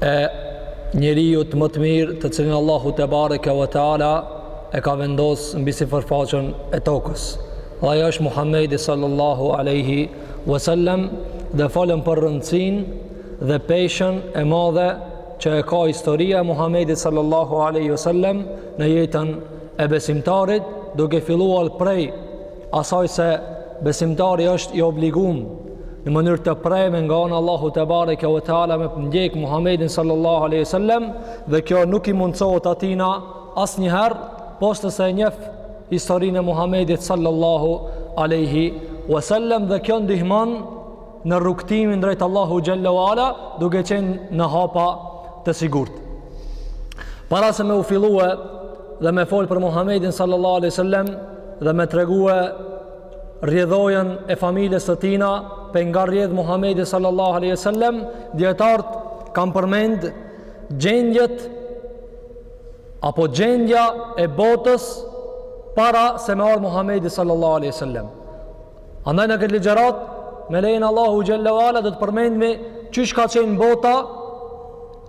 e njeriut më të mirë të cilin Allahu te bareke ve teala e ka vendos mbi sipërfaqen e tokës. Dhe ai është Muhamedi sallallahu alaihi wasallam dhe folëm për rëndësinë dhe peshën e madhe që e ka historia e Muhamedit sallallahu alaihi wasallam në jetën e besimtarit, duke filluar prej asaj se besimtari është i obligum në mënyrë të preme nga ana Allahu te bareke ve teala me ndjek Muhamedin sallallahu alaihi wasallam dhe kjo nuk i mundsohet atij na asnjëherë pos nëse e njeft historinë e Muhamedit sallallahu alaihi wasallam dhe kjo ndihmon në rrugëtimin drejt Allahu xhelle ve ala duke qenë në hapa të sigurt para se me u fillue dhe me folë për Muhammedin sallallahu aleyhi sallem dhe me tregue rrjedhojën e familjes së tina prej nga rrjedh Muhammedi sallallahu aleyhi sallem dijetarët kanë përmend gjendjet apo gjendja e botës para se me ardhë Muhammedin sallallahu aleyhi sallem Andaj në këtë ligjëratë, me lejen e Allahut xhelle ve ala, do të përmendim qysh ka qenë bota,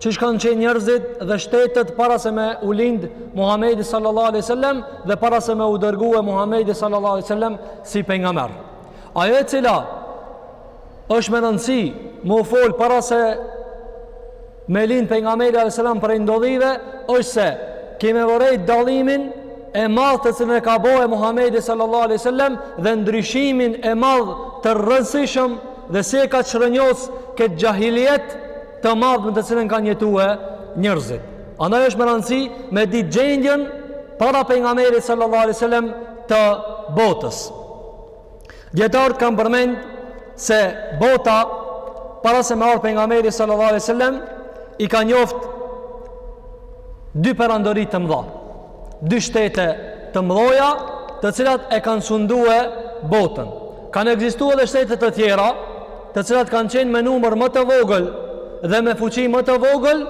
qysh kanë qenë njerëzit dhe shtetet para se me u lindë Muhammedi sallallahu alai sallam dhe para se me u dërgue Muhammedi sallallahu alai sallam si pejgamber. Ajo e cila është me rëndësi me u folë para se me lind pejgamberi alayhis salam prej ndodhive është se kemi vërejt dallimin e madh të cilën e ka bo Muhamedi sallallahu alaihi wasallam dhe ndryshimin e madh të rëndësishëm dhe si e ka çrrënjos këtë xhahilijet të madh në të cilën kanë jetue njerëzit. Andaj është me rëndësi me ditë gjendjen para pejgamberit sallallahu alaihi wasallam të botës. Dijetarët kanë përmend se bota para se me ardhë pejgamberi sallallahu alai sallam i ka njoft dy perandori të mdha dy shtete të mdhaja të cilat e kanë sundue botën kanë ekzistu edhe shtete të tjera të cilat kanë qenë me numër më të vogël dhe me fuqi më të vogël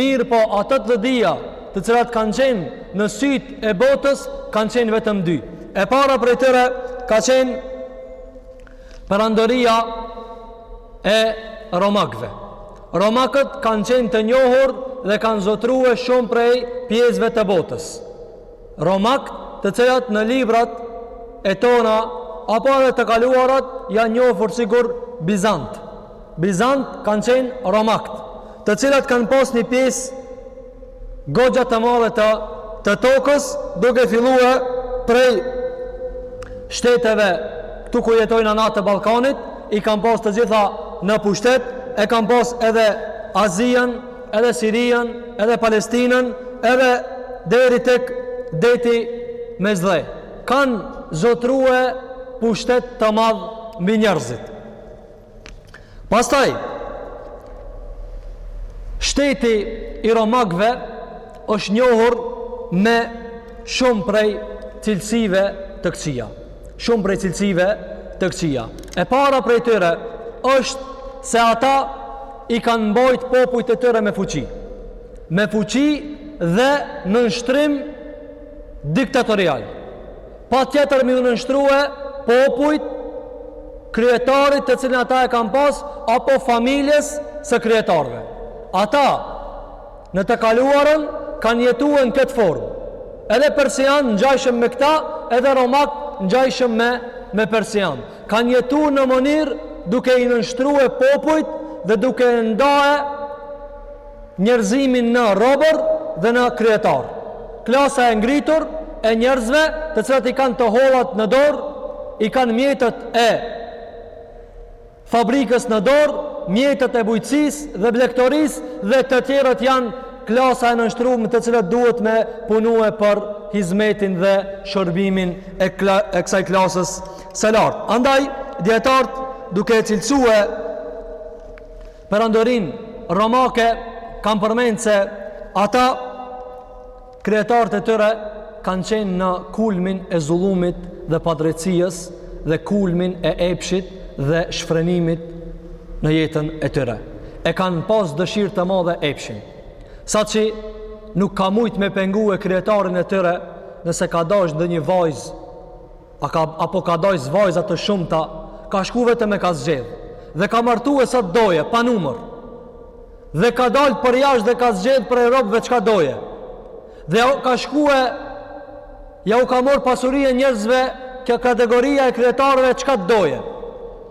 mirëpo ato të mdhaja të cilat kanë qenë në sytë e botës kanë qenë vetëm dy E para prej tyre ka qenë perandoria e Romakëve. Romakët kanë qenë të njohur dhe kanë zotrue shumë prej pjesëve të botës. Romakët të cilat në librat e tona apo edhe të kaluarat janë njohur sikur Bizant. Bizant kanë qenë Romakët, të cilat kanë pas një pjesë Goxha të madhe të të tokës, duke filluar prej shteteve këtu ku jetojnë anat të Ballkanit, i kanë pas të gjitha në pushtet, e kanë pas edhe Azien, edhe Sirien, edhe Palestinën, edhe deri tek deti Mesdhe. Kanë zotrue pushtet të madh mbi njerëzit. Pastaj, shteti i romakëve është njohur me shumë prej cilësive të këqia. Shumë prej cilësive të këqia. E para prej tyre është se ata i kanë mbojt popujt e tyre me fuqi. Me fuqi dhe nënshtrim diktatorial. Patjetër me iu nënshtrue popujt kryetarit të cilin ata e kanë pas, apo familjes së kryetarëve. Ata, në të kaluarën, kanë jetue në këtë formë. Edhe persiant ngjajshëm me këta, edhe romakt ngjajshëm me, me persian. Kanë jetu në mënyrë duke i nënshtrue popujt dhe duke e ndaje njerëzimin në robër dhe në kryetarë. Klasa e ngritur e njerëzve, të cilat i kanë të hollat në dorë, i kanë mjetet e fabrikës në dorë, mjetet e bujqësisë dhe blegtorisë dhe të tjerët janë klasa e nënshtrume të cilat duhet me punue për hizmetin dhe shërbimin e, kla, e kësaj klasës së lartë. Andaj, dijetarët duke e cilësue Perandorinë Romake kanë përmend se ata kryetarët e tyre kanë qenë në kulmin e zullumit dhe padrejtësies dhe kulmin e epshit dhe shfrenimit në jetën e tyre. E kanë pas dëshirë të madhe epshin. Saqë nuk ka mujtë me pengue kryetarin e tyre nëse ka dashtë ndonjë vajzë A ka apo ka dasht vajza të shumta, ka shku vetëm e ka zgjedh. Dhe ka martue sa të doje, pa numër. Dhe ka dalë përjashtë dhe ka zgjedh prej robëve çka doje. Dhe ka shku e ja u ka morë pasurinë e njerëzve kjo kategoria e kryetarëve çka të doje.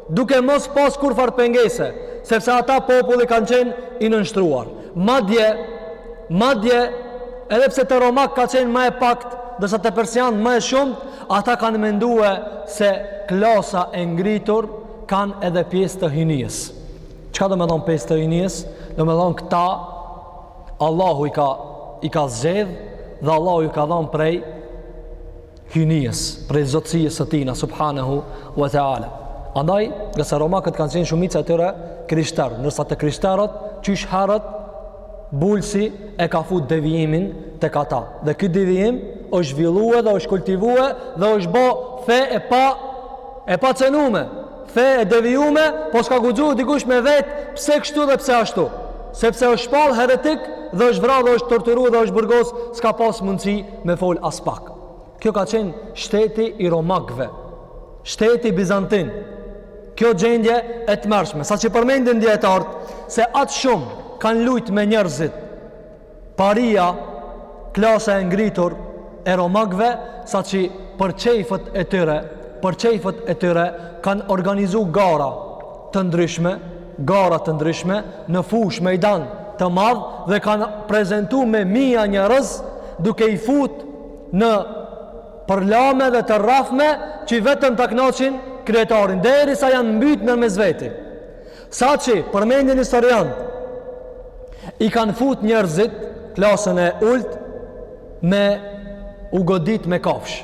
Duke mos pas kurrfarë pengese, sepse ata populli kanë qenë i nënshtruar. Madje, madje, edhe pse te romakt ka qenë më e paktë, ndërsa te persianët më e shumtë, ata kanë mendue se klasa e ngritur kanë edhe pjesë të hyjnies. Çka do me thonë pjesë të hyjnies? Do me thonë këta, Allahu i ka, i ka zgjedh dhe Allahu i ka dhonë prej hyjnisë, prej zotësisë së tina, subhanehu wa ta'ala. Andaj, nga se romakët kanë qenë shumica e tyre krishterë, nërsa të krishterët, qysh herët, bulsi e ka fut devijimin tek ata. Dhe ky devijim është zhvillue dhe është kultivue dhe është bo fe e pa, e pa cenume, fe e devijume, po s'ka guxu dikush me vet pse kështu dhe pse ashtu. Sepse është shpall heretik dhe është vra dhe është torturu dhe është burgos, s'ka pas mundësi me fol aspak. Kjo ka qenë shteti i Romakëve, shteti bizantin. Kjo gjendje e tmerrshme, saqë përmendin dijetart se aq shumë kanë lujt me njerëzit. Paria, klasa e ngritur e Romakëve, saqë për qejfët e tyre, për qejfët e tyre kanë organizu gara të ndryshme, gara të ndryshme në fushë mejdan të madh dhe kanë prezentu me mija njerëz duke i fut në përlame dhe të rrafme që vetëm ta knaqin kryetarin derisa janë mbyt ndërmes veti saqë përmendin historiant i kanë fut njerzit klasën e ult me u godit me kafshë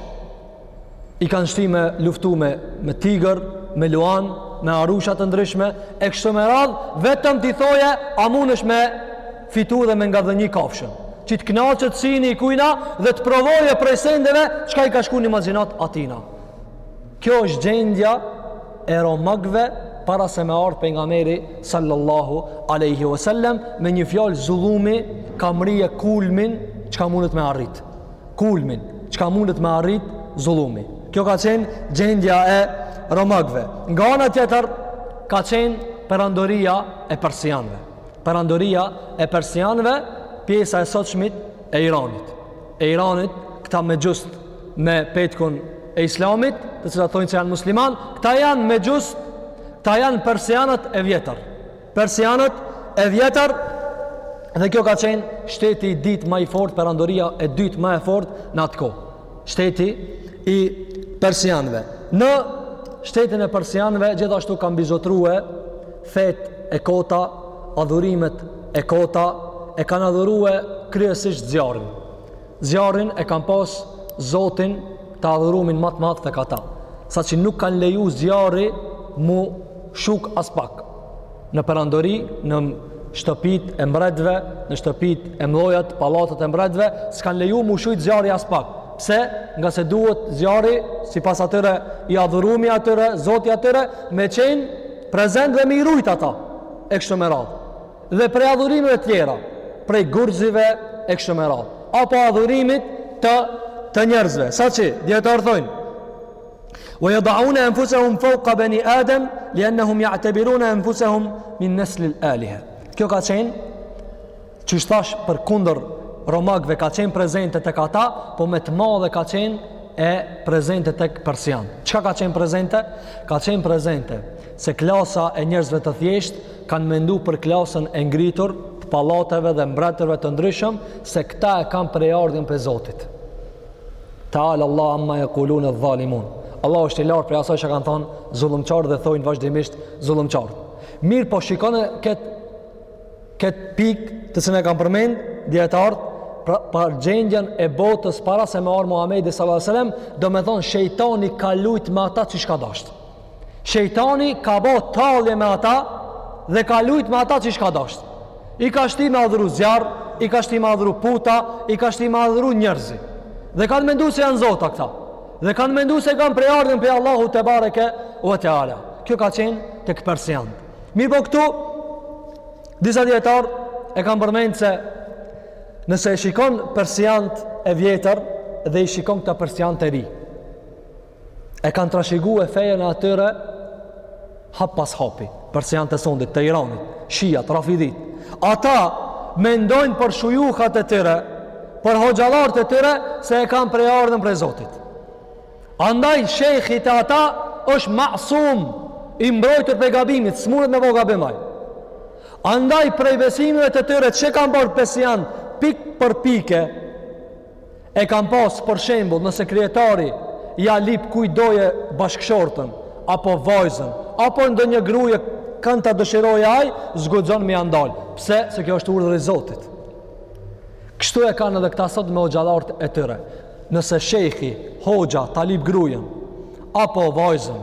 i kanë shti me luftu me, me tigër, me luan, me arusha të ndryshme, e kështu me radhë, vetëm t'i thoje, a mundësh me fitu dhe me ngadhënjy kafshën, që të knaqet syni i kujna dhe të provoje prej sendeve, çka i ka shku n'imagjinatë atina. Kjo është gjendja e romakve para se me ardhë pejgameri sallallahu aleyhi vësallem, me një fjalë zullumi ka mrrije kulmin çka mundet me arritë. kulmin çka mundet me arrit zullumi kjo ka qenë gjendja e romakëve nga ana tjetër ka qenë perandoria e persianëve perandoria e persianëve pjesa e sotshme e Iranit e Iranit këta mexhust me petkun e islamit të cilat thonë se janë musliman këta janë mexhust këta janë persianët e vjetër Persianët e vjetër dhe kjo ka qenë shteti i dytë ma i fortë, perandoria e dytë ma e fortë në atë kohë. Shteti i persianëve. Në shtetin e persianëve gjithashtu kanë mbizotrue fetë e kota, adhurimet e kota, e kanë adhurue kryesisht zjarrin. Zjarrin e kanë pas zotin të adhurumin ma të madh tek ata, saqë nuk kanë leju zjarri m'u shuk aspak. në perandori, në shtëpit e mbretve, në shtëpit e mlojat, pallatet e mbretve, s'kanë leju m'u shujt zjarri aspak. Pse? Ngase duhet zjarri, sipas atyre, i adhurumi i atyre, zoti atyre, me qenë prezent dhe me i rujt ata, e kështu me radhë. Dhe prej adhurimeve tjera, prej gurzive, e kështu me radhë. Apo adhurimit të, të njerëzve. Saqë, dijetarët thojnë, Wa yad'un anfusahum fawqa bani Adam li'annahum ya'tabirun anfusahum min nasl al-aliha. Kjo ka qenë qysh thash përkundër romakëve ka qenë prezente tek ata, po me të madhe ka qenë e prezente tek persianët. Çka ka qenë prezente? Ka qenë prezente se klasa e njerëzve të thjesht kanë mendu për klasën e ngritur të pallateve dhe mbretërve të ndryshëm se këta e kanë prejardhjën prej Zotit. Ta'ala Allah amma jekulune dhalimun. Allahu është i lartë prej asaj që kanë thonë zullumqarët dhe thojnë vazhdimisht zullumqarët. Mirëpo shikone këtë kët pikë të cilën e kanë përmend, dijetarët, pra, për gjendjen e botës para se me ardh Muhammedi s.a.s. Domethonë shejtani ka lujtë me ata qysh ka dashtë. Shejtani ka bo tallje me ata dhe ka lujt me ata qysh ka dasht. I ka shti me adhuru zjarr, i ka shti me adhuru puta, i ka shti me adhuru njërzi. Dhe kanë mendu se janë zota këta. Dhe kanë mendu se kanë prejardhjen prej Allahu tebareke ue teala. Kjo ka qenë tek persiant. Mirëpo këtu, disa dijetarë e kanë përmend se nëse e shikon persiant e vjetër dhe i shikon këta persiant e rinj. e kanë trashigue fejën e atyre hap pas hapi persianët e sodit të Iranit, shijat, rafidit ata mendojnë për shujuhat e tyre për hoxhallart e tyre se e kanë prejardhjen prej Zotit andaj shejhi te ata është masum i mbrojtur prej gabimit s'mundet me bo gabim ai andaj prej besimeve të tyre që kanë bërë persiant pik për pike E kanë pas për shembull nëse kryetari ja lip kujdoje bashkëshortën apo vajzën apo ndonjë gruje kan ta dëshirojë ai, s'guxon me ja ndal. Pse? Se kjo është urdhër i Zotit. Kështu e kanë edhe këta sot me hoxhallart e tyre. Nëse shejhi, hoxha, ta lip grujën apo vajzën,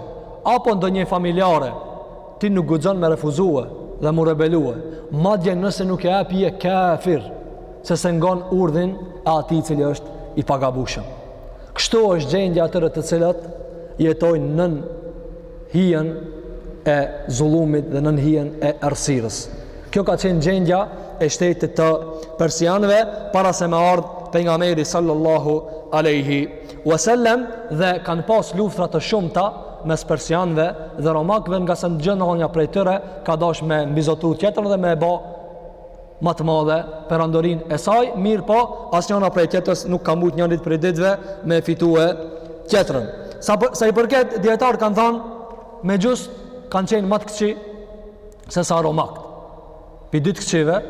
apo ndonjë familjare, ti nuk guxon me refuzue dhe m'u rebelue. Madje nëse nuk ia ap je kafir. se s'e ngon urdhin e atij cili është i pagabushëm. Kështu është gjendja e atyre të cilat jetojnë nën hijen e zullumit dhe nën hijen e errësirës. Kjo ka qenë gjendja e shtetit të persianëve para se me ardhë Pejgamberi sallallahu aleyhi wasallem dhe kanë pas luftra të shumta mes persianëve dhe romakëve ngase çdonjona prej tyre ka dash me mbizotnu tjetrën dhe me e bo ma të madhe perandorinë e saj, mirëpo, asnjana prej tjetrës nuk ka mujt një ditë prej ditëve me fitue tjetrën. Sa i për, sa i përket, dijetarët kanë thanë, mexhusët kanë qenë ma të këqij sesa romakët. Prej dy të këqijave,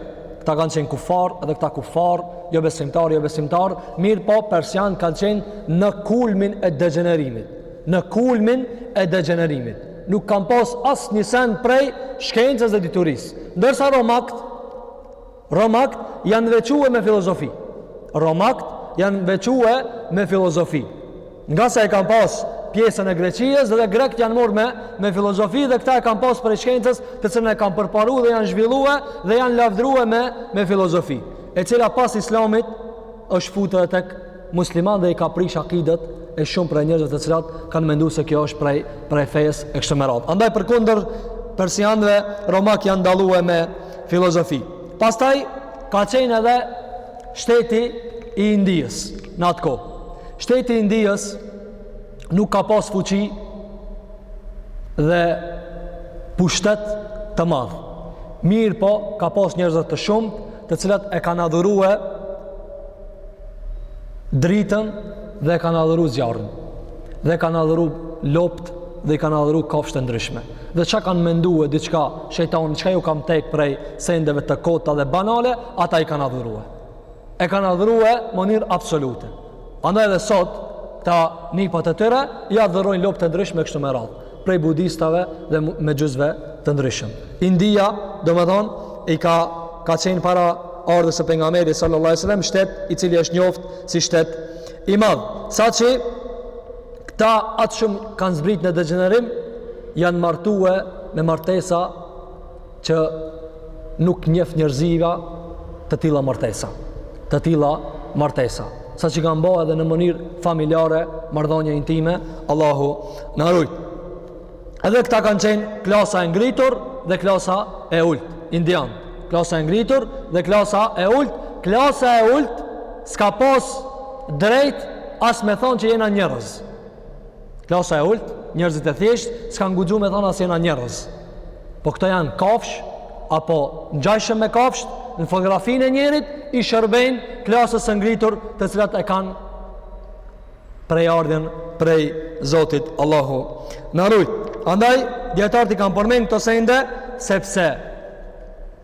këta kanë qenë kufarë edhe këta kufarë, jobesimtarë, jobesimtarë, mirëpo persianët kanë qenë në kulmin e degjenerimit. Në kulmin e degjenerimit. nuk kanë pas asnjë sen prej shkencës dhe diturisë. Ndërsa romakt, romakt janë veçue me filozofi. Romakt janë veçue me filozofi. Ngase e kanë pas pjesën e Greqisë dhe grekt janë marrë me, me filozofi dhe këta e kanë pas prej shkencës të cilën e kanë përparu dhe janë zhvillue dhe janë lavdrue me, me filozofi. E cila pas islamit është fut edhe tek muslimant dhe i ka prish akidet e shumë prej njerëzve të cilat kanë mendu se kjo është prej prej fesë e kështu me radhë. Andaj përkundër persianëve romakt janë dallue me filozofi. Pastaj ka qenë edhe shteti i Indisë në atë kohë. Shteti i Indisë nuk ka pas fuqi dhe pushtet të madh. Mirëpo, ka pas njerëz të shumtë, të cilat e kanë adhurue dritën dhe e kanë adhuru zjarrin dhe e kanë adhuru lopt dhe i kanë adhuru kafshë të ndryshme dhe çka kanë mendue diçka shejtani çka ju ka tek prej sendeve të kota dhe banale ata i kanë adhurue, e kanë adhurue në mënyrë absolute andaj edhe sot kta nipat e tyre i adhurojnë lopt e ndryshme kështu me radhë prej budistëve dhe mexhusve të ndryshëm. India, domethonë, i ka, ka qenë para ardhjes së Pejgamberit sallallahu alai sallam, shtet i cili është njoft si shtet i madh. Saqë këta aq shumë kanë zbrit në degjenerim, janë martue me martesa që nuk njef njerëzia të tilla martesa të tilla martesa saqë kanë bo edhe në mënyrë familjare marrëdhonie intime Allahu na rujt edhe këta kanë qenë klasa e ngritur dhe klasa e ult indiant klasa e ngritur dhe klasa e ult klasa e ult s'ka pas drejt as me thonë që jena njerëz Klasa e ult, njerëzit e thjesht, s'kanë guxu me thonë as jena njerëz. Po këto janë kafsh, apo ngjajshëm me kafsh, në fotografinë e njerit, i shërbejn klasës së ngritur të cilat e kanë prejardhjen prej Zotit Allahu na rujt, andaj, dijetarët i kanë përmen këto sende, sepse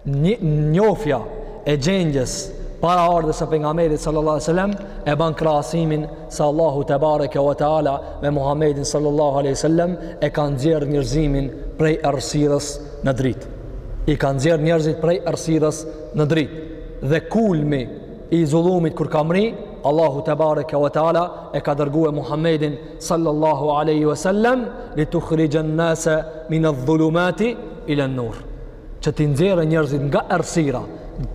Njofja e gjendjes para ardhjes së pejgamberit sallallahu alajhi wasallam e ban krahasimin se Allahu tebareke ve teala me Muhammedin sallallahu alajhi wasallam e ka nxjerr njerëzimin prej errësirës në dritë. I ka nxjerr njerëzit prej errësirës në dritë. Dhe kulmi i zullumit kur ka mri, Allahu tebareke ve teala e ka dërgue Muhammedin sallallahu alajhi wasallam li tukhrijan nase min adh-dhulumati ila an-nur. që t'i nxjerrë njerëzit nga errësira.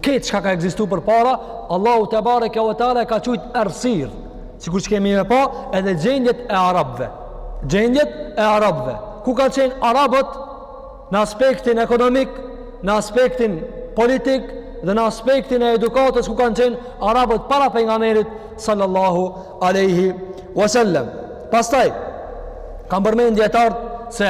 Këtë çka ka ekzistu përpara, Allahu tebareke ve teala e ka qujt errësir. Sikur ç'kemi me pa, edhe gjendjet e arabëve. Gjendjet e arabëve. Ku kanë qenë arabët në aspektin ekonomik, në aspektin politik dhe në aspektin e edukatës ku kanë qenë arabët para pejgamberit sallallahu alaihi wasallam. Pastaj kanë përmendë dijetart se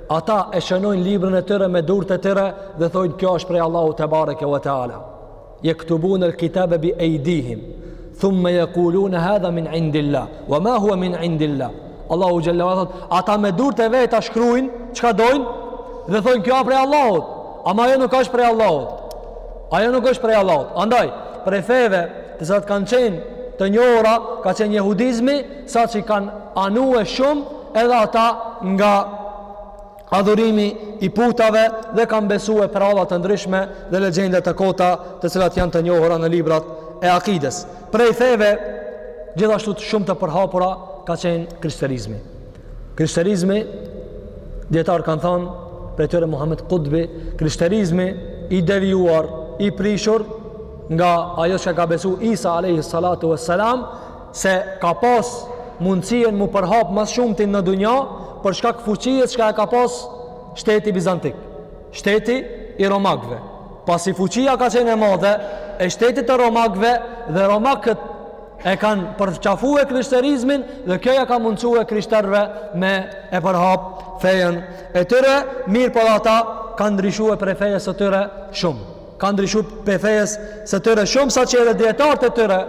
Ata e shënojnë librin e tyre me durët e tyre dhe thojnë kjo është prej Allahu tebareke ve teala. Jektubune el kitabe bi ejdihim. Thumme jekulune hedha min indilla. Wa ma hua min indilla. Allahu xhelle thot, ata me durët e veta shkrujnë, çka dojnë, dhe thojnë kjo është prej Allahut. Ama ajo nuk është prej Allahut. Ajo nuk është prej Allahut. Andaj, prej feve të cilat kanë qenë të njohura, ka qenë jehudizmi, sa që kanë anue shumë edhe ata nga adhurimi i putave dhe kanë besue pralla të ndryshme dhe legjenda të kota të cilat janë të njohura në librat e akides. Prej feve, gjithashtu shumë të përhapura ka qenë krishterizmi. Krishterizmi, dijetarë kanë thanë, prej tyre Muhammed Kutbi, krishterizmi i devijuar, i prishur, nga ajo që ka ka besu Isa a.s. se ka pas mundësien mu përhap ma s'shumti në dunja për shkak fuqies çka e ka pas shteti bizantik shteti i romakve pasi fuqia ka qenë e madhe e shtetit të romakve dhe romakët e kanë përqafue krishterizmin dhe kjo ja ka mundësu e krishterve me e përhap fejen e tyre mirëpo ata kanë ndryshue prej fejes së tyre shumë Kan ndryshu prej fejes së tyre shumë sa që edhe dijetarët e tyre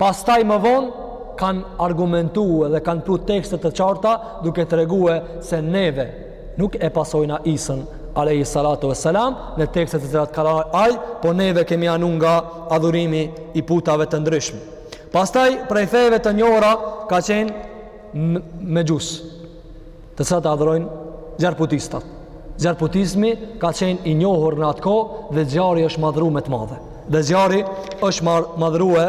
pastaj më vonë kanë argumentu dhe kanë pru tekste të qarta duke tregue se neve nuk e pasojna Isën alejhi salatu ve selam në tekstet të cilat ka ardh ai po neve kemi anu nga adhurimi i putave të ndryshme pastaj prej fejeve të njohura ka qenë mexhusë të cilat adhurojnë zjarputistat. Zjarputizmi ka qenë i njohur në atë kohë dhe zjarri është madhru me të madhe. Dhe zjarri është madhru e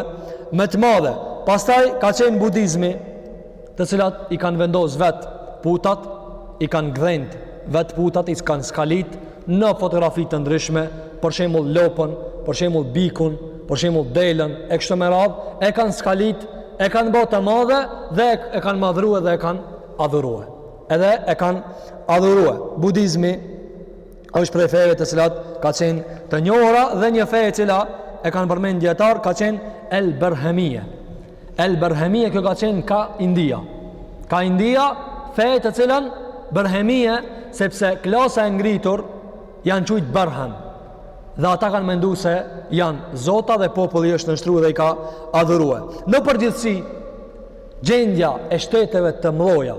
me të madhe. Pastaj ka qenë budizmi të cilat i kanë vendos vetë putat, i kanë gdhend vetë putat, i kanë skalit në fotografi të ndryshme, për shembull lopën, për shembull bikun, për shembull delën e kështu me radhë, e kanë skalit, e kanë bërë të madhe dhe e kanë madhruar dhe e kanë adhuruar. Edhe e kanë adhuruar. Budizmi është prej feve të cilat ka qenë të njohura dhe një fe e cila e kanë përmendë dijetarët ka qenë El Berhemije. El Berhemije kjo ka qenë ka India. Ka India fejë të cilën Berhemije sepse klasa e ngritur janë qujtë Brehmen. Dhe ata kanë mendu se janë zota dhe populli është nënshtru dhe i ka adhurue. Në përgjithsi, gjendja e shteteve të mëdhaja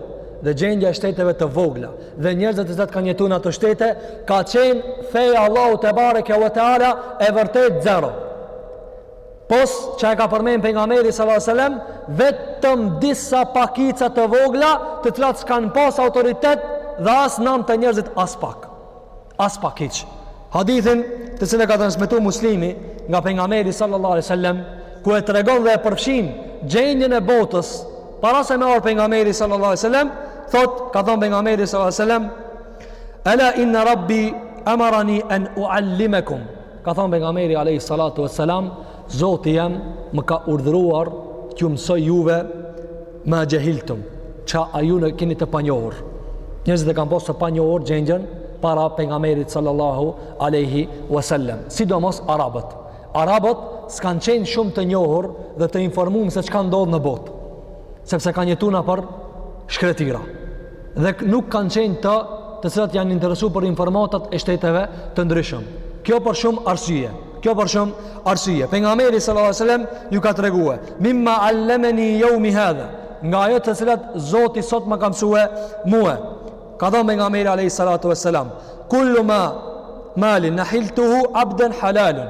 dhe gjendja e shteteve të vogla dhe njerëzit të cilat kanë jetu në ato shtete, ka qenë feja e Allahut tebareke ve teala e vërtet zero. Pos që e ka përmen pejgamberi s.a.s. vetëm disa pakica të vogla të cilat s'kanë pas autoritet dhe as nam te njerëzit as pak. Aspak hiq. Hadithin të cilin e ka transmetu Muslimi nga pejgamberi s.a.s. ku e tregon dhe e përfshin gjendjen e botës para se me ardh pejgamberi s.a.s. thot ka thonë pejgamberi s.a.s. Ela inna rabbi amarani en uallimekum Ka thënë pejgamberi alayhi salatu vesselam, Zoti jem më ka urdhëruar t'ju mësoj juve ma jahiltum, çka ju e keni të panjohur. Njerëzit e kanë pasur të panjohur gjendjen para pejgamberit sallallahu alaihi wasallam, sidomos arabët. Arabët s'kanë qenë shumë të njohur dhe të informuar se çka ndodh në botë, sepse kanë jetuar nëpër shkretira. dhe nuk kanë qenë ata të cilat janë interesuar për informatat e shteteve të ndryshëm. Kjo për shumë arsye. Kjo për shumë arsye. Pejgamberi sallallahu alajhi wasallam ju ka treguar: "Mimma allamani yawmi hadha." Nga ajo të cilat Zoti sot më ka mësuar mua. Ka thënë pejgamberi alayhi salatu wasalam: "Kullu malin nahaltuhu abdan halalun."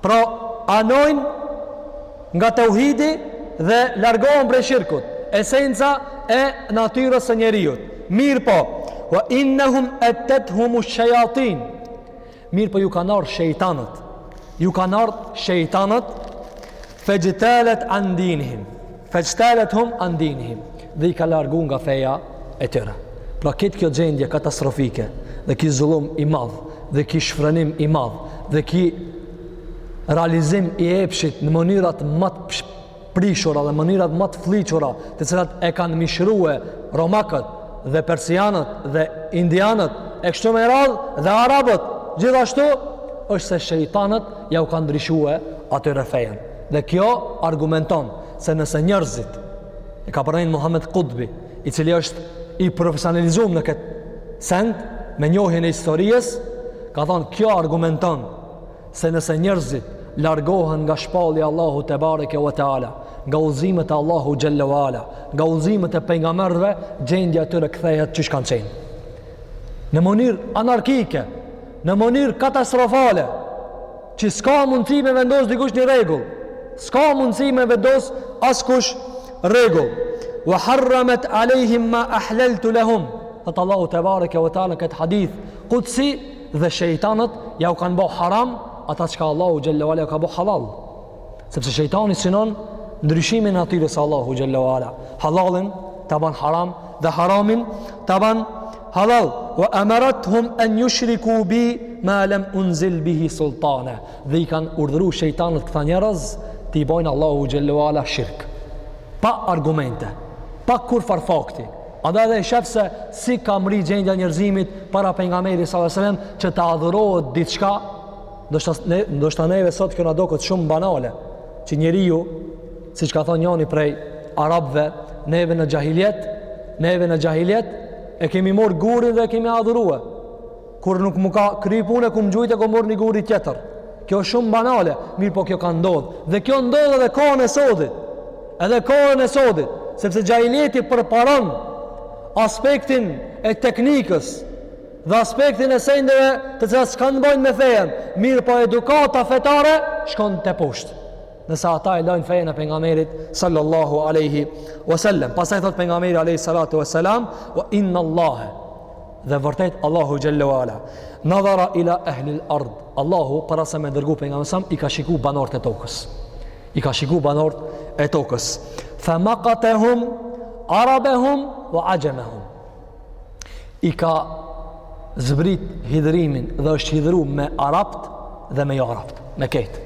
Pra, anojnë nga teuhidi dhe largohen prej shirkut, esenca e natyrës së njeriut. Mirpo, wa innahum atathum ash-shayatin. Mirpo ju kanë ardh shejtanët. Ju kanë ardh shejtanët fexhtalet an dinihim. Fajtalathum an dinihim, dhe i ka largu nga feja e tyre. Pra këtë kjo gjendje katastrofike dhe ki zullum i madh dhe ki shfrenim i madh dhe ki realizim i epshit në mënyrat ma të prishura dhe mënyrat ma të fëlliqura të cilat e kanë mishrue romakët dhe persianët dhe indianët e kështu me radhë dhe arabët gjithashtu është se shejtanët ja u kanë ndryshue atyre fejen Dhe kjo argumenton se nëse njerëzit e ka përmendur Muhammed Qutbi, i cili është i profesionalizum në këtë send me njohjen e historisë, ka thonë kjo argumenton se nëse njerëzit largohen nga shpallja e Allahut tebareke ue teala, nga udhëzimet e Allahut xhalla wala, nga udhëzimet e pejgamberëve, gjendja e tyre kthehet qysh kanë qenë. Në mënyrë anarkike, në mënyrë katastrofale. që s'ka mundësi me vendos dikush një rregull s'ka mundësi me vendos askush rregull wa harramet alejhim ma ahleltu lehum thotë Allahu tebareke ue teala në këtë hadith kudsi dhe shejtanët ja u kanë bo haram ata çka Allahu xhalla wala ka bo halal Sepse shejtani synon ndryshimin e natyrës së Allahu xhallahu ala. Halalin ta ban haram dhe haramin ta ban halal. Wa amaratuhum an yushriku bi ma lam unzil bihi sultana. Dhe i kanë urdhëru shejtanët këta njerëz t'i bojnë Allahut xhallahu ala shirk. Pa argumente, pa kurrfarë fakti. A edhe e shef se si ka mri gjendja e njerëzimit para pejgamberit sallallahu alajhi wasallam që të adhurohet diçka Ndoshta neve sot kjo na doket shumë banale, që njeriu, siç ka thonë njoni prej arabëve, neve në xhahilijet, neve në xhahilijet e kemi morr gurin dhe e kemi adhurue. Kur nuk mu ka kry punë, e kom gjujtë e kom morr një guri tjetër. Kjo është shumë banale, mirëpo kjo ka ndodhur. Dhe kjo ndodh edhe kohën e sodit. Edhe kohën e sodit, sepse xhahilijeti përparon aspektin e teknikës, dhe aspektin e sendeve të cilat s'kanë të bojnë me fejen, mirëpo edukata fetare shkon teposhtë. Nëse ata e lojnë fejen e pejgamberit sallallahu alaihi wasallam. Pastaj thotë pejgamberi alaihi salatu wasalam, "Wa inna Allah" dhe vërtet Allahu xhallahu ala. Nadhara ila ahli al-ard. Allahu para se me dërgu pejgamberin sam i ka shiku banorët e tokës. I ka shiku banorët e tokës. Fa maqatahum arabahum wa ajamahum. i ka zbrit hidhërimin dhe është hidhëru me arabt dhe me joarabt, me krejt.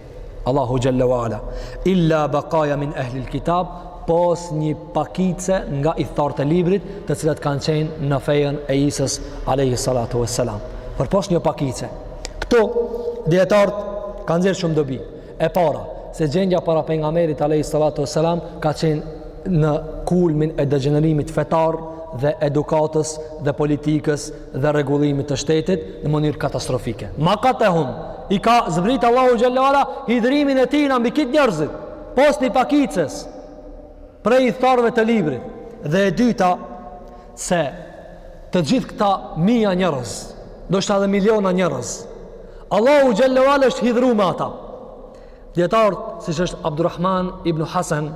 Allahu Xhelle wa Ala. Illa bakaja min ehlil kitab, pos një pakice nga ithtarët e librit të cilat kanë qenë në fejën e Isës Alehi Salatu Veselam. Përpos një pakice. Këto dijetarët kanë nxjerr shumë dobi. E para, se gjendja para pejgamberit alayhi salatu wasalam ka qenë në kulmin e degjenerimit fetar dhe edukatës dhe politikës dhe rregullimit të shtetit në mënyrë katastrofike. Makatehum, i ka zbrit Allahu Xhelle wa Ala hidhrimin e tijna mbi krejt njerëzit, pos një pakices prej ithtarëve të librit. Dhe e dyta, se të gjithë këta mija njerëz, ndoshta edhe miliona njerëz, Allahu Xhelle wa Ala është hidhru me ata. Dijetarët, siç është Abdurrahman ibn Hasan,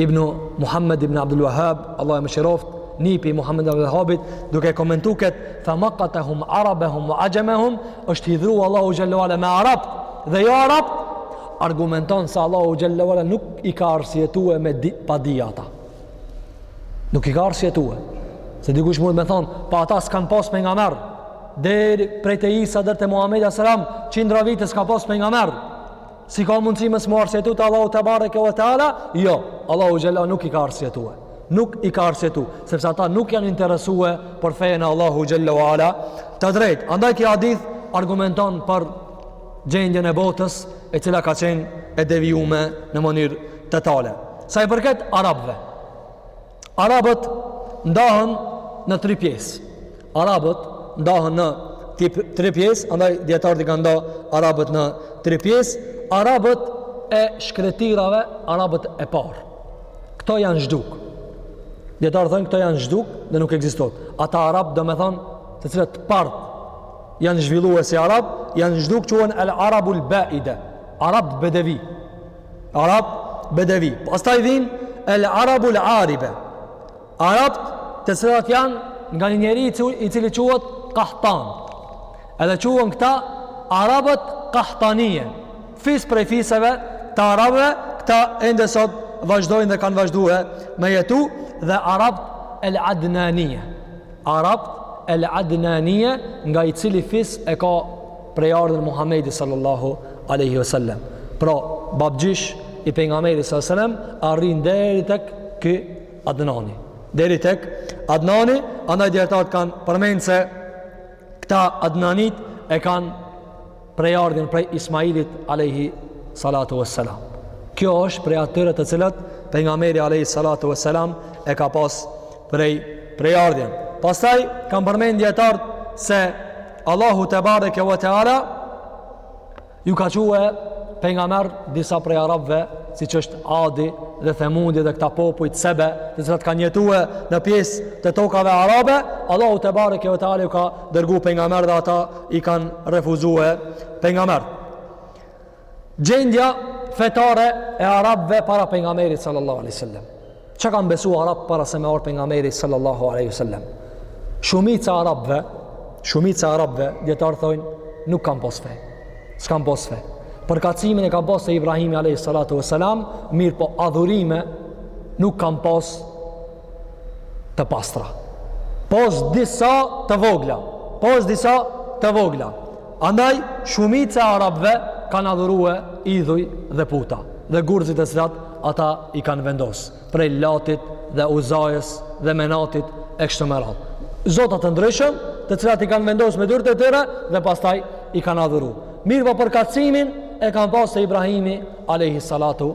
ibn Muhammed ibn Abdul Wahab, Allahu e mëshiroft, nipi i Muhammed ibn Abdul Wahabit, duke e komentu këtë, fa makatahum, arabahum wa axhemahum, është hidhru Allahu Xhelle wa Ala me arabt dhe jo arabt, argumenton se Allahu Xhelle wa Ala nuk i ka arsyetue me di, padije ata. Nuk i ka arsyetue. Se dikush mund me thonë, pa ata s'kanë pas pejgamber. Deri prej te Isa, deri te Muhammed A.S. Qindra vite s'ka pas pejgamber. Si ka mundësi mos m'u arsyetu te Allahu tebareke we teala? Jo, Allahu Xhelle nuk i ka arsyetue. Nuk i ka arsyetue. Sepse ata nuk janë interesue për fejën e Allahu Xhelle wa Ala të drejtë, andaj ky hadith argumenton për gjendjen e botës e cila ka qenë e devijume në mënyrë totale. Sa i përket arabëve, arabët ndahen në tri pjesë. Arabët ndahen në tri pjesë, andaj dijetarët i kanë nda arabët në tri pjesë, arabët e shkretirave, arabët e parë. Këto janë zhduk. Dijetarët thonë, këto janë zhduk dhe nuk ekzistojnë. Ata arabë domethënë, të cilët t'parët Janë zhvillue si arab, janë zhduk quhen el arabul baide, arabt bedevi. Arabt bedevi. Pastaj vijnë el arabul aribe. Arabt të cilat janë nga një njeri i cili quhet Kahtan. Edhe quhen këta arabët Kahtanije. Fis prej fiseve të arabëve, këta ende sot vazhdojnë dhe kanë vazhdue me jetu dhe arabt el adnanije. Arabt el Adnanie nga i cili fis e ka prejardhjen Muhamedi sallallahu alaihi wasallam. Pra, babgjyshi i pejgamberit sallallahu alaihi wasallam arrin deri tek ky Adnani. Deri tek Adnani, andaj dijetarët kanë përmend se këta Adnanitë e kanë prejardhjen prej Ismailit alayhi salatu wassalam. Kjo është prej atyre të cilat pejgamberi alayhi salatu wassalam e ka pas prej prejardhjen. Pastaj kanë përmendë dijetarët se Allahu tebareke ve teala ju ka çue pejgamber disa prej arabëve siç është Adi dhe Themudi dhe këta popujt Sebe, të cilat kanë jetue në pjesë të tokave arabe, Allahu tebareke ve teala ju ka dërgu pejgamberë dhe ata i kanë refuzue pejgamberët. Gjendja fetare e arabve para pejgamberit sallallahu aleyhi wasallam. Çka kanë besu arabt para se me ardh pejgamberi sallallahu aleyhi wasallam? Shumica e arabve, shumica e arabve, dijetarët thojnë, nuk kanë pas fe. S'kanë pas fe. Përkatësimin e kanë pas te Ibrahimi aleyhi salatu wassalam, mirëpo adhurime nuk kanë pas të pastra. Pos disa të vogla, pos disa të vogla. Andaj shumica e arabëve kanë adhurue idhuj dhe puta dhe gurzi të cilat ata i kanë vendos prej Latit dhe Uzajës dhe Menatit e kështu me radhë. Zota të ndryshëm, të cilat i kanë vendos me durt e tyre dhe pastaj i kanë adhuru. Mirëpo përkatësimin e kanë pas te Ibrahimi alayhi salatu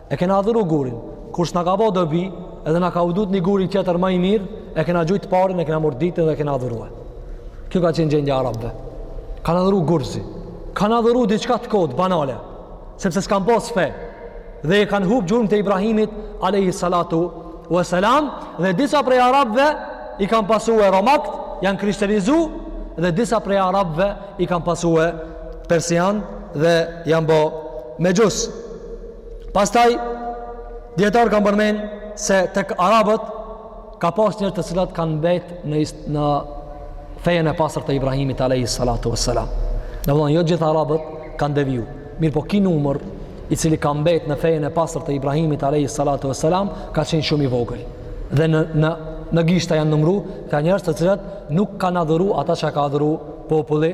E kena adhuru gurin, kur s'na ka bo dobi, edhe na ka u dukë një gur tjetër ma i mirë, e kena gjujt të parin, e kena marrë të dytin dhe e kena adhurue. Kjo ka qenë gjendja e arabëve. Kanë adhuru gurëzi. Kanë adhuru diçka të kotë, banale. Sepse s'kanë pas fe. Dhe i kanë hupë gjurmët e Ibrahimit, alejhi salatu u selam, dhe disa prej arabëve i kanë pasue romakt, janë krishterizu, dhe disa prej arabëve i kanë pasue persiant, dhe janë bo mexhusë. Pastaj dijetarët kanë përmend se tek arabët ka pas njerëz të cilat kanë mbet në në fejën e pastër të Ibrahimit alayhi salatu wassalam. Do të thonë jo gjithë arabët kanë deviju. Mirëpo ky numër i cili ka mbet në fejën e pastër të Ibrahimit alayhi salatu wassalam ka qenë shumë i vogël. Dhe në në në gishta janë numru kta njerëz të cilat nuk kanë adhuru ata çka ka adhuru populli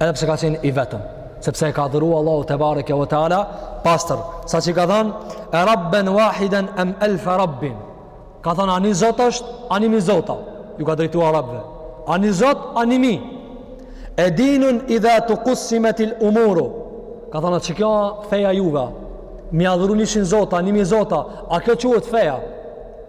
edhe pse ka qenë i vetëm sepse e ka adhuru Allahun tebareke ve teala pastër sa që ka than e rabben wahiden em elfe rabbin ka than a ni zot asht a ni mi zota ju ka drejtu arabve a ni zot a ni mi e dinun idha tukussimetil umuru ka than a qikjo feja juve me i adhuru niqin zota a ni mi zota a kjo quhet feja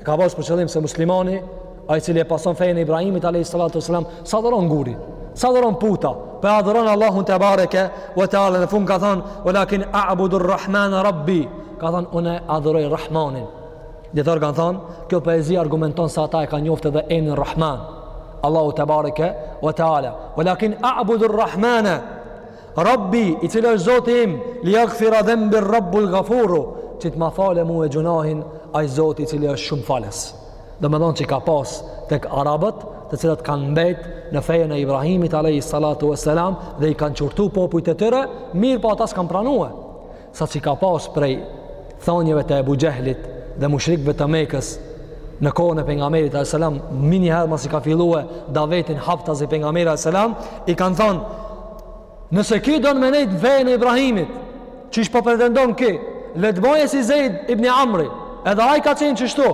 E ka pas për qëllim se muslimani, ai i cili e pason fejën e Ibrahimit alayhi salatu wasalam, s'adhuron guri, s'adhuron puta, po e adhuron Allahun tebareke we taala në fund ka thon walakin a'budu rrahman rabbi ka thon unë e adhuroj Rahmanin dijetarët kanë thon kjo poezi argumenton se ata e kanë njoftë edhe emrin Rahman Allahu tebareke we taala walakin a'budu rrahman Rabbi, i cili është Zoti im, li yaghfira dhanbi Rabbul Ghafur, që t'ma falë mue gjunahin, ai Zoti i cili është shumë falës. Domethonë se ka pas tek arabët, të cilët kanë mbet në fejën e Ibrahimit alayhi salatu vesselam dhe i kanë qortu popujt e tyre, mirëpo ata s'kan pranue. sa që ka pas prej thanjeve të Ebu Xhehlit dhe mushrikëve të Mekës në kohën e pejgamberit a.s. minjëherë masi ka fillue davetin haptazi pejgamberit a.s. i kanë thonë nëse ky don me nejt në fejën e Ibrahimit qysh po pretendon ky le të bojë si Zejd ibn Amri edhe ai ka qenë qështu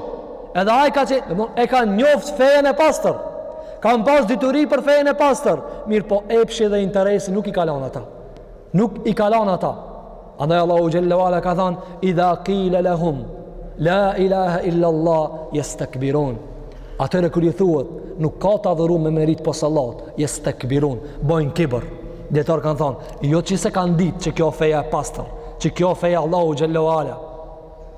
edhe ai ka qenë dhe e ka njoft fejën e pastër kanë pas dituri për fejën e pastër mirëpo epshi dhe interesi nuk i ka lon ata nuk i ka lon ata andaj Allahu xhelle ue ala ka thonë idha qila lahum la ilaha illa allah yastakbirun atyre kur u thuhet nuk ka të adhuru me meritë pos Allahut yastakbirun bojn kibër dijetarët kan thon jo që s'e kan dit që kjo feja e pastër që kjo feja Allahut xhelle ue ala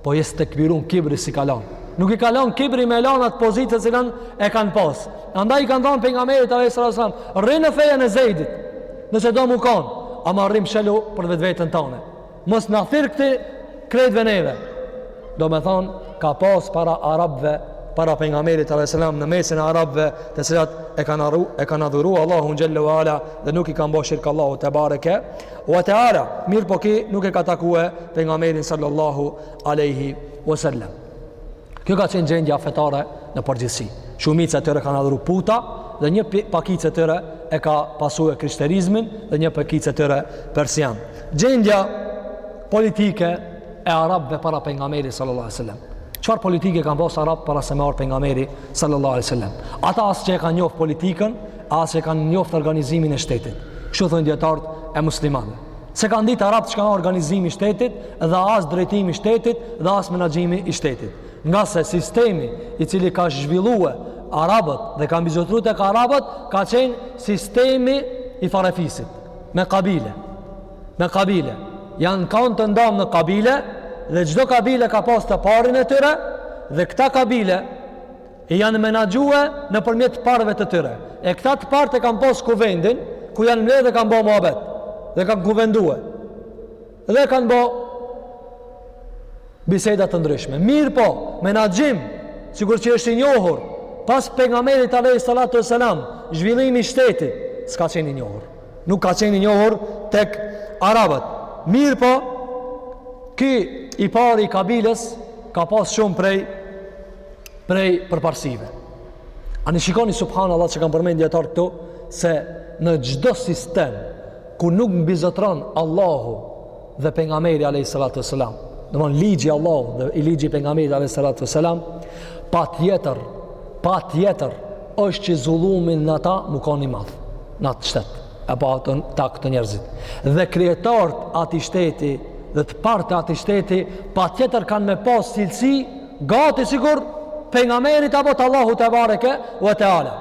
Po yastakbirun kibri s'i ka lanë. Nuk i ka lanë kibri me lanë atë pozitë të cilën e kanë pasë. Andaj i kanë thonë pejgamberit alejhi salatu vesselam, rri në fejën e Zejdit, nëse do me kanë, ama rri mshelu për vetveten tane. Mos na thirr këti krejtve neve. Domethonë, ka pasë para arabëve, para pejgamberit alejhi selam në mesin e arabve, të cilët e kanë, adhuru, e kanë adhuru Allahun xhelle ue ala dhe nuk i kanë bo shirk Allahut tebareke, Wa ta'ala, mirëpo ky nuk e ka takue pejgamberin sallallahu aleyhi wa sallam. Kjo ka qenë gjendja fetare në përgjithsi. Shumica e tyre kanë adhuru puta dhe një pakicë e tyre e ka pasue krishterizmin dhe një pakicë e tyre persian. Gjendja politike e arabëve para pejgamberit sallallahu aleyhi wa sallam. Çfarë politike kanë pasë arabët para se me ardhë pejgamberi sallallahu aleyhi wa sallam. Ata as që e kanë njoftë politikën, As që kanë njoftë organizimin e shtetit. Kështu thonë dijetarët e muslimanëve. S'e kanë ditë arabët çka është organizimi i shtetit dhe as drejtimi i shtetit dhe as menaxhimi i shtetit. Ngase sistemi i cili ka zhvillue arabët dhe ka mbizotëru tek arabët ka qenë sistemi i farefisit me kabile. Me kabile janë kanë të ndam në kabile dhe çdo kabile ka pas të parin e tyre dhe këta kabile E janë menaxhue nëpërmjet të parëve të tyre. E këta të parët e kanë pas kuvendin ku janë mbledhë dhe kanë bo muhabet dhe kanë kuvendue. Dhe kanë bo biseda të ndryshme. Mirëpo, menaxhim, sikur që është i njohur, pas pejgamberit alayhi salatu wasalam, zhvillimi i shtetit s'ka qenë i njohur. Nuk ka qenë i njohur tek arabët. Mirëpo, ky i pari i kabilës ka pas shumë prej prej përparsive. Ani shikoni subhan Allah që kanë përmend dijetarë këtu, se në çdo sistem ku nuk mbizotëron Allahu dhe pejgamberi a.s. Domethënë, ligji Allahu dhe ligji i pejgamberit a.s. Patjetër, patjetër, është që zullumi në ta me kon i madh, në atë shtet, apo te, te këta njerëzit. Dhe kryetarët e atij shteti dhe të parët e atij shteti, patjetër kanë me pasë cilësi Gati sikur pejgamberit apo të Allahut tebareke ve teala.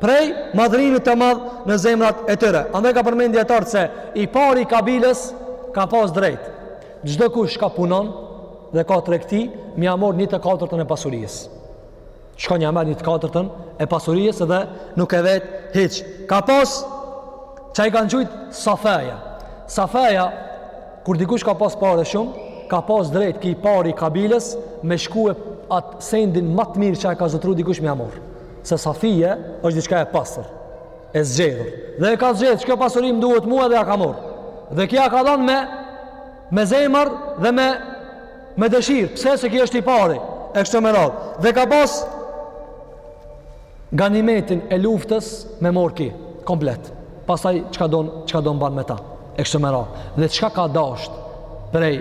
Prej madhërimit të madh në zemrat e tyre. Andaj kanë përmend dijetarët se i pari i i kabiles ka pas drejt. Çdo kush ka punu dhe ka tregti, me ia marr 1/4 e pasurisë. Shkon ja merr 1/4 e pasurisë dhe nuk e vet hiç. Ka pas çka i kanë qujt Safeja. Safeja Kur dikush ka pas pare shumë, ka pas drejt ky i pari i kabiles me shku e atë sendin ma të mirë që e ka zotru dikush me ia marr. Se safije është diçka e pastër, e zgjedhur. Dhe e ka zgjedh që kjo pasuri m'duhet mua dhe ja ka marr. Dhe ky ja ka dhanë me, me zemër dhe me, me dëshirë. Pse se ky është i pari, e kështu me radhë. Dhe ka pas ganimetin e luftës me marr ky komplet pastaj çka don çka don ban me ta e kështu me radh dhe çka ka dasht prej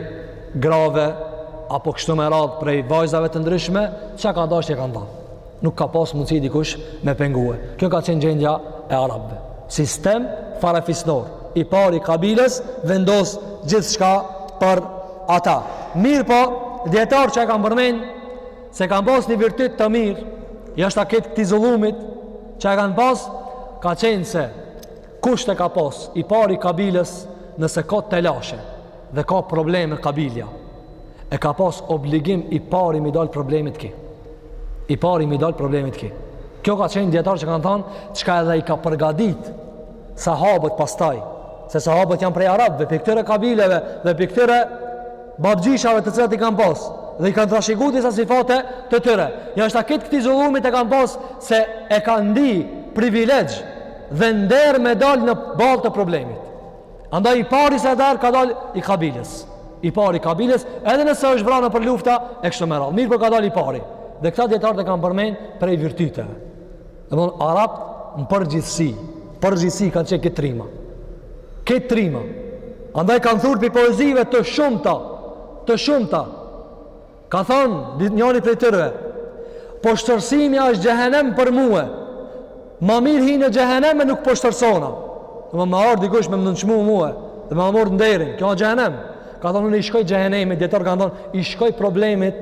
grave apo kështu me radh prej vajzave të ndryshme çka ka dasht e kanë dhënë nuk ka pas mundësi dikush me pengue kjo ka qenë gjendja e arabëve sistem farafisnor i pari i kabiles vendos gjithçka për ata mirëpo dijetarët çka kanë përmen Se kanë pas një virtyt të mirë, jashtë këtij zullumit, që e kanë pas, ka qenë se, kusht e ka pas, i pari i kabiles, nëse ka telashe, dhe ka probleme kabilja, e ka pas obligim i pari me i dalë problemit ky. I pari me i dalë problemit ky. Kjo ka qenë dijetarët që kanë thanë, çka edhe i ka përgadit, sahabët pastaj, se sahabët janë prej arabëve, prej këtyre kabileve dhe prej këtyre babgjyshave të cilat i kanë pas dhe i kanë trashigu disa sifate të tyre. Jashta këtij zullumit e kanë pas se e kanë ndi privilegj dhe nder me dalë në ballë të problemit. Andaj i pari se atëherë ka dalë i kabiles. I pari i kabiles, edhe nëse është vranë për lufta, e kështu me radhë. Mirëpo ka dalë i pari. Dhe këtë dijetarët e kanë përmend prej virtyteve. Domethënë, arabët në përgjithësi, përgjithësi kanë qenë tejet trima. Tejet trima. Andaj kanë thurë prej poezive të shumta, të shumta. Ka thonë, njani prej tyre, poshtërsimi është xhehenem për mue, ma mirë hi në xhehenem e nuk poshtërsona. Dhe me më ardh dikush me më nënçmu mue, dhe me ma marrë nderin, kjo është xhehenem. Ka thonë, unë i shkoj xhehenemit, dijetarët kanë thonë, i shkoj problemit,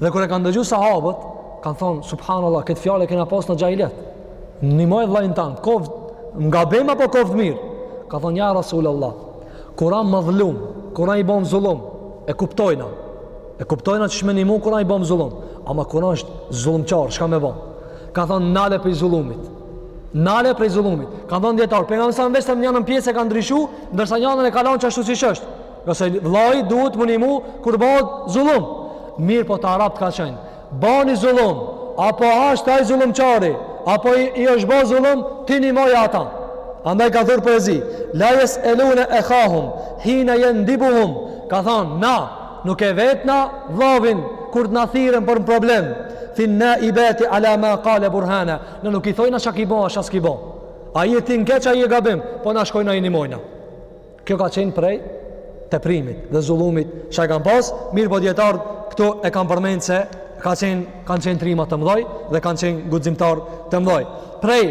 Dhe kur e kanë dëgju sahabët, kanë thonë subhanallahu, këtë fjalë e kena pas në xhahilet. Nimoj vllain tan, koft n'gabim apo koft mirë. Kanë thonë ja Rasulullah, kur a madhlum, kur a i bon zullum, e kuptojna. E kuptojna qysh me nimu kur a i bon zullum, ama kur është zullumçar, çka me bon? Ka thonë nale prej zullumit. Nale prej zullumit. Kanë thonë dijetarët, pejgamberi a.s. vetëm njanën pjesë e ka ndryshu, ndërsa njanën e ka lon qashtu siç është. Nëse vllai duhet m'u nimu kur bëhet zullum. Mirëpo te arabt ka qenë. Bani zullum, apo ashtë ai zullumqari, apo i, i është bo zullum, ti nimoj ata. Andaj ka thurë poezi. La jes'elune ehahum, hine jendibuhum. Ka thonë, na, nuk e vetna vllavin kur të na thirren për një problem. Fin naibeti ala ma kale burhane. Na nuk i thojna çka ki bo, a çka s'ki bo. A je ti në keq, a je gabim, po na shkojna i nimojna. Kjo ka qenë prej teprimit dhe zullumit që e kanë pas, mirëpo dijetarët këtu e kanë përmend se ka qenë, kanë qenë trima të mdhoj dhe kanë qenë guximtarë të mdhoj. Prej,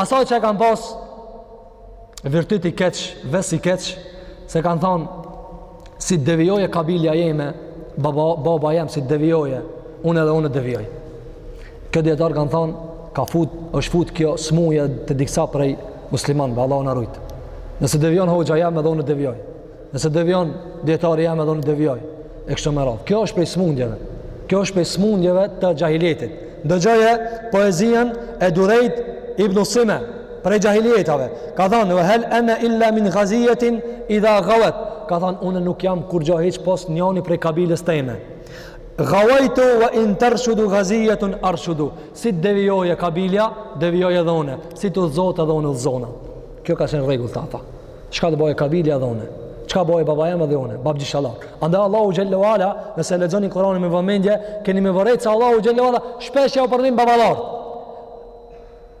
asaj që e kanë pas virtyt i keq, ves i keq, se kanë thonë, si të devijoje kabilja jeme, baba, baba jem, si të devijoje, unë edhe unë devijoj. Kjo dijetarët kanë thonë, ka fut, është fut kjo smundje te diksa prej muslimanëve, Allahu na rujtë. Nëse devijon hoxha jem edhe unë devijoj. Nëse devijon dijetari jem edhe unë devijoj. E kështu me radhë. Kjo është prej smundjeve. Kjo është prej smundjeve të xhahiletit. Dëgjoje poezien e Durejd ibnu Sime prej xhahiletave. Ka thonë, ve hel ene illa min gazijetin idha gavet. Ka thonë, unë nuk jam kurgjo hiç pos njani prej kabiles teme. Gawaitu wa in tarshudu ghaziyatun arshudu. Si të devijoje kabilja, devijoj edhe unë. Si të udhëzohet edhe unë udhëzona. Kjo ka qenë rregull te ata. Çka të boje kabilja edhe unë. Çka boje baba jem edhe unë. Babgjyshallar. Andaj Allahu xhelle ve ala, nëse lexoni Kur'anin me vëmendje, keni me vërejt se Allahu xhelle ve ala shpesh jau përmend baballart.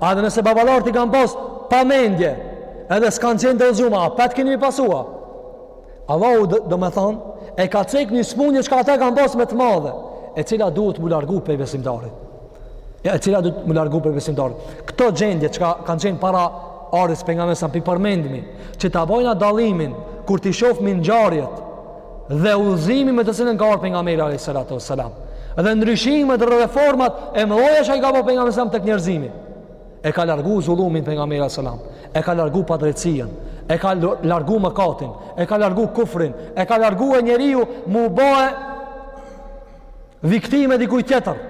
A edhe nëse baballart i kanë pas pa mendje, edhe s'kanë qenë t'udhzum, apet keni me i pasua? Allahu domethonë, e ka cek një smundje çka ata kanë pas ma të madhe, e cila duhet mu largu prej besimtarit. E cila duhet mu largu prej besimtarit. Këto gjendje çka kanë qenë para ardhjes pejgamberit a.s. po i përmendmi, që ta bojna dallimin, kur t'i shofmi ngjarjet, dhe udhëzimi me të cilën ka ardh pejgamberi a.s. dhe ndryshimet dhe reformat e mëdhaja që i ka bo pejgamberi a.s. tek njerëzimi e ka largu zullumin pejgamberi a.s. e ka largu padrejtësinë e ka largu mëkatin e ka largu kufrin e ka largu e njeriu m'u bëhe Viktimë dikujt tjetër.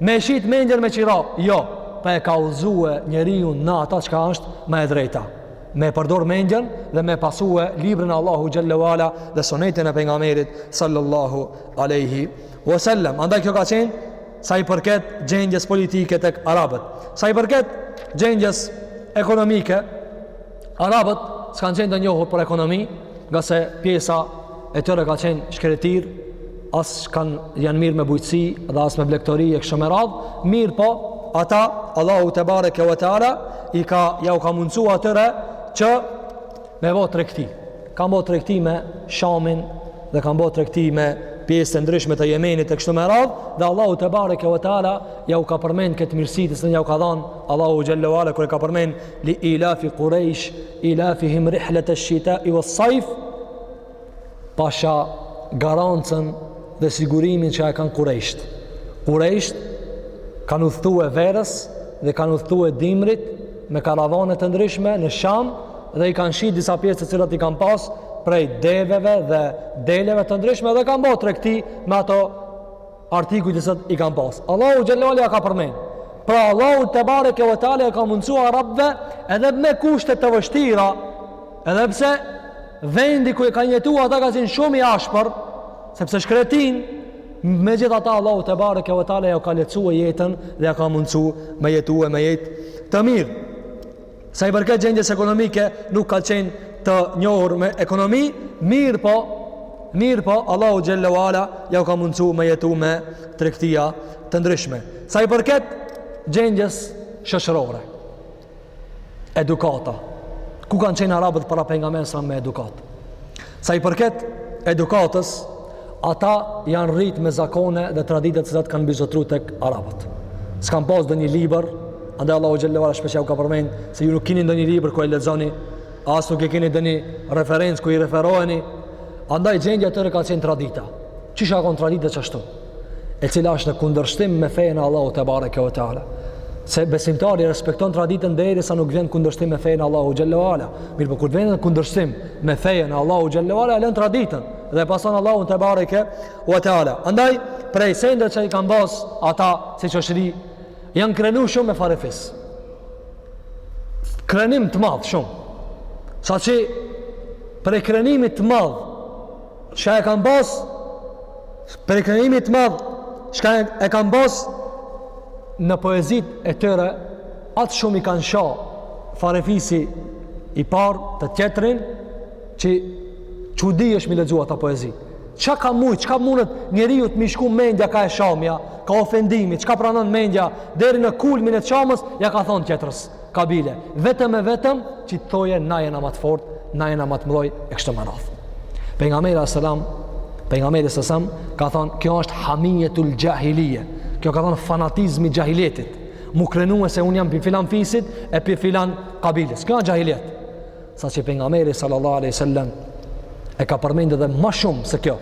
Me e shit mendjen me qira, jo, po e ka udhëzue njeriun në ata çka është më e drejta. Me e përdor mendjen dhe me pasue librin e Allahut xhelle ue ala dhe sunetin e pejgamberit sallallahu aleyhi wasallam. Andaj kjo ka qenë sa i përket gjendjes politike tek arabët. Sa i përket gjendjes ekonomike, Arabët s'kan qenë të njohur për ekonomi, ngase pjesa e tyre ka qenë shkretirë, as kanë janë marrë me bujqësi dhe as me blektori e kështu me radhë, mirëpo, ata, Allahu tebareke ue teala, i ka, ja u ka mundësu atyre që me bo tregti. Kanë bo tregti me Shamin dhe kanë bo tregti me pjesë të ndryshme të Jemenit e kështu me radhë, dhe Allahu tebareke ue teala, ja u ka përmen këtë mirësi të cilën ja u ka dhanë, Allahu xhelle ue ala, kur e ka përmen Li ilafi kurejsh, ilafihim rihlete shitai ves-sajf, pasha garancën dhe sigurimin që e kanë kurejshët. Kurejshët kanë udhëtue verës dhe kanë udhëtue dimrit me karavane të ndryshme në Sham dhe i kanë shit disa pjesë të cilat i kanë pas prej deveve dhe deleve të ndryshme dhe kanë bo tregti me ato artikuj të cilët i kanë pas. Allahu xhelle ue ala ja ka përmen. Pra Allahu tebareke ue teala e ka mundësu arabëve edhe me kushte të vështira, edhe pse vendi ku e kanë jetu ata ka qenë shumë i ashpër, sepse shkretinë, megjithatë Allahu tebareke ue teala ja ka lehtësue jetën dhe ja ka mundësu me jetue me jetë të mirë. Sa i përket gjendjes ekonomike, nuk ka qenë të njohur me ekonomi, mirëpo, mirëpo, Allahu xhelle ue ala ja u ka mundësu me jetu me tregtia të ndryshme. Sa i përket gjendjes shoqërore, edukata, ku kanë qenë arabët para pejgamberit me edukatë? Sa i përket edukatës, Ata janë rrit me zakone dhe tradita të cilat kanë mbizotru tek arabët. S'kanë pas ndonjë libër, andaj Allahu xhelle ue ala shpesh ja u ka përmen, se ju nuk keni ndonjë libër ku e lexoni, as nuk e keni ndonjë referencë ku i referoheni, andaj gjendja e tyre ka qenë tradita. Qysh ka konë tradita, qashtu. E cila është në kundërshtim me fenë e Allahut tebareke ue teala. Se besimtari respekton traditën derisa nuk vjen kundërshtim me fenë e Allahut xhelle ue ala. Mirëpo kur vjen në kundërshtim me fenë e Allahut xhelle ue ala, e lën traditën. dhe pason Allahun tebareke ue teala andaj prej sendeve që i kanë pas ata si shoqëri janë krenu shumë me farefis krenim të madh shumë saqë prej krenimit të madh që e kanë pas prej krenimit të madh që e kanë pas në poezitë e tyre ata shumë i kanë sha farefisi i parë të tjetrin Që çudi është mi lexu ato poezi. Çka ka mujë, çka mundet njeriut me i shku mendja ka e shamja, ka ofendimi, çka pranon mendja deri në kulmin e çamës, ja ka thon tjetrës kabile. Vetëm e vetëm që të thoje na jena më të fort, na jena më të mëdhoj e kështu me radhë. Pejgamberi sallallahu alajhi wasallam, pejgamberi sallallahu alajhi wasallam ka thon, kjo është hamiyetul xhahilije. Kjo ka thon fanatizmi xhahiletit. Mu krenue se un jam pi filan fisit e pi filan kabiles. Kjo është xhahilet. sa që pejgameri sallallahu aleyhi sallam e ka përmend edhe ma shumë se kjo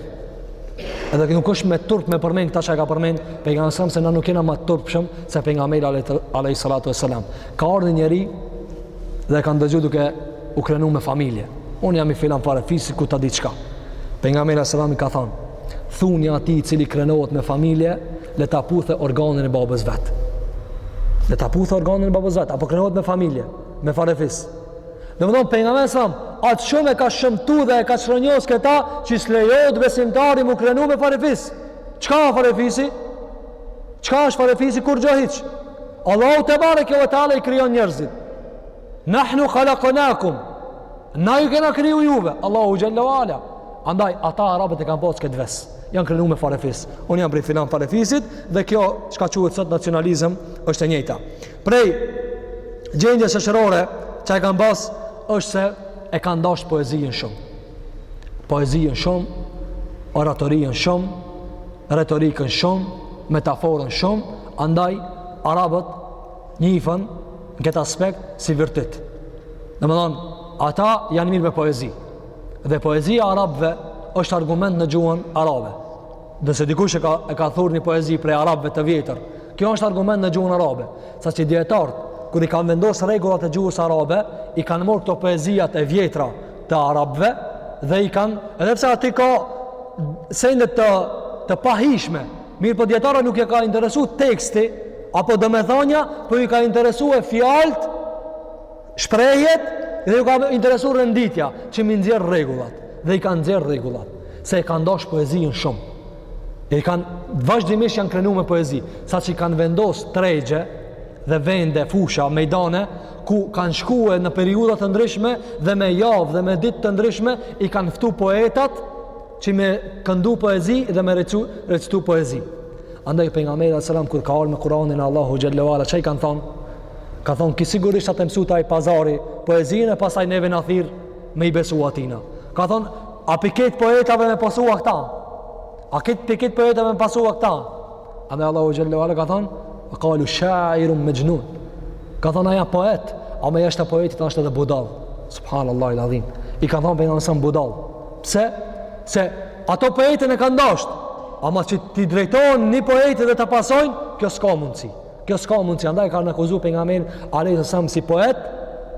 edhe nuk është me turp me përmend këta që e ka përmend pejgameri sallam se na nuk jena ma turpshëm se pejgameri aleyhi sallatu e sallam ka ardhë njeri dhe e ka ndëgju duke u krenu me familje unë jam i filan farefisi ku ta di çka pejgameri sallam i ka than thuni atij i cili krenohet me familje le ta puthe organin e babës vet le ta puthe organin e babës vet apo krenohet me familje me farefis Domethonë, pejgameri sallam aq shumë e ka shëmtu dhe e ka shronjos këta, që s'lejohet besimtari mu krenu me farefis. Çka a farefisi? Çka është farefisi? Kurgjo hiç? Allahu tebareke ve teala i krijon njerëzit. Nahnu khalaknakum. Na ju kena kriju juve. Allahu xhelle ve ala. Andaj, ata arabët e kanë pas këtë ves. Janë krenu me farefis. Unë jam prej filan farefisit dhe kjo çka quhet sot nacionalizm është e njëjta. Prej gjendjes shoqërore që e kanë pas është se e kanë dashtë poezinë shumë. Poezinë shumë, oratorinë shumë, retorikën shumë, metaforën shumë, andaj arabët njifen në këtë aspekt si virtyt. Domethonë, ata janë marrë me poezi. Dhe poezia e arabëve është argument në gjuhën arabe. Nëse dikush e ka e ka thur një poezi prej arabëve të vjetër, kjo është argument në gjuhën arabe, sa që dietarët kur i kanë vendos rregullat e gjuhës arabe, i kanë marrë këto poezijat e vjetra të arabëve dhe i kanë, edhe pse aty ka sende të të pahijshme, mirëpo dietarët nuk i ka interesu teksti apo domethënia, po i ka interesu fjalët shprehjet dhe ju ka interesu renditja që mi nxjerr rregullat dhe i kanë nxjerr rregullat se e kanë dashtë poezinë shumë. I kanë, vazhdimisht janë krenu me poezi, saqë i kanë vendos tregje dhe vende, fusha, mejdane ku kanë shkue në periudha të ndryshme dhe me javë dhe me ditë të ndryshme i kanë ftu poetat që me këndu poezi dhe me recu, recitu poezi. Andaj Pejgamberi alejhi selam, kur ka ardhë me Kuranin Allahu xhele ue ala, çka i kanë thonë? Ka thonë, ky sigurisht a tu mësu te aj pazari poezinë e pastaj neve na thirr me i besu atina. Ka thonë, a përket poetave me pasu a këta? A këtë përket poetave me pasu a këta? Andaj Allahu xhele ue ala ka thonë, ve kalu shairun mexhnun. Ka thonë, aj a poet, a me jashtë poetit, ashtë edhe budall. Subhanallahil adhim. I ka thonë Pejgamberit alejhi selam budall. Pse? Se ata poetin e kanë dashtë, ama që t'i drejton një poet dhe ta pasojnë, kjo s'ka mundësi. Kjo s'ka mundësi, andaj kanë akuzu Pejgamberin alejhi selam si poet,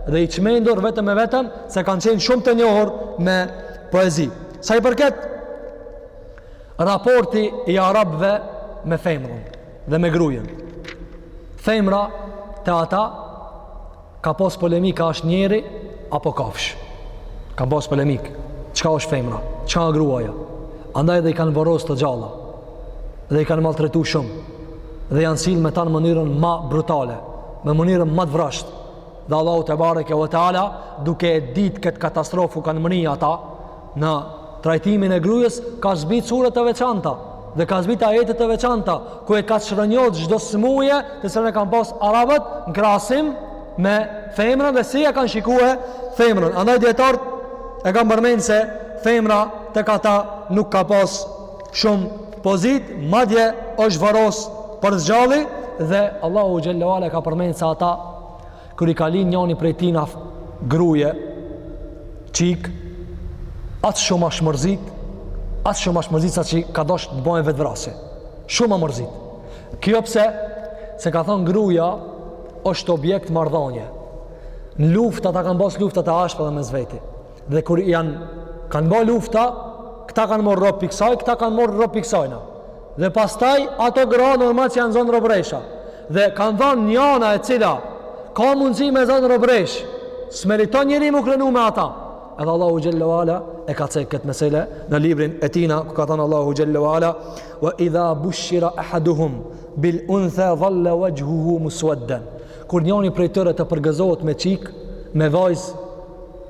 dhe i çmendur vetëm e vetëm, se kanë qenë shumë të njohur me poezi. Sa i përket raporti i arabëve me femrën dhe me grujën. Femra te ata Ka pas polemikë a është njeri apo kafshë. Ka pas polemikë. Çka është femra? Çka është gruaja? Andaj dhe i kanë vorros të gjalla. Dhe i kanë maltretu shumë. Dhe janë sjellë me ta në mënyrën ma brutale. Me mënyrën ma të vrazhdë. Dhe Allahu tebareke ve teala duke e ditë këtë katastrofë ku kanë mrri ata. Në trajtimin e grujës ka zbrit sure të veçanta dhe ka zbrit ajete të veçanta ku e ka çrrënjos çdo smuje të cilën e kanë pas arabët në krahasim me femrën dhe si e kanë shikuar femrën. Andaj dijetarët e kanë përmend se femra tek ata nuk ka pas shumë pozitë, madje është varros për së gjalli dhe Allahu xhele ue ala e ka përmend se ata Kur i ka lind njërit prej tyne gruja çikë, ai shumë është mërzit, ai shumë është mërzit sa që ka dasht të bëjnë vetëvrasje. Shumë a mërzit. Kjo pse? Se ka thonë gruja është objekt marrëdhënie. Në lufta ata kanë pas lufta të ashpra mes veti. Dhe kur janë kanë bo lufta, këta kanë marrë robë prej ksaj, këta kanë marrë robë prej ksajna. Dhe pastaj ato gra normal që janë zonë robëresha. Dhe kanë thënë njana e cila ka mundësi m'u zonë robëreshë s'meriton njeri m'u krenu me ata. Edhe Allahu xhele ue ala e ka cekë këtë mesele në librin e tina, ku ka thënë Allahu xhele ue ala, wa idha bushira ahaduhum bil untha dhalla wajhuhu muswaddan. Kur njëri prej tyre të përgëzohet me çikë, me vajzë,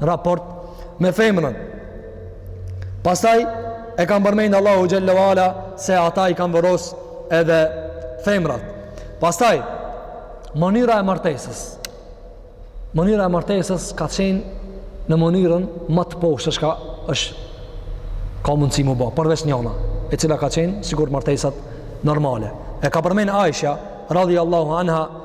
raport me femrën. Pastaj e ka përmendë Allahu xhele ue ala se ata i kanë vorros edhe femrat. Pastaj, mënyra e martesës. Mënyra e martesës ka qenë në mënyrën më të poshtë çka është ka mundësi m'u bo, përveç njona, e cila ka qenë sikur martesat normale. E ka përmendë Aisha, radijallahu anha,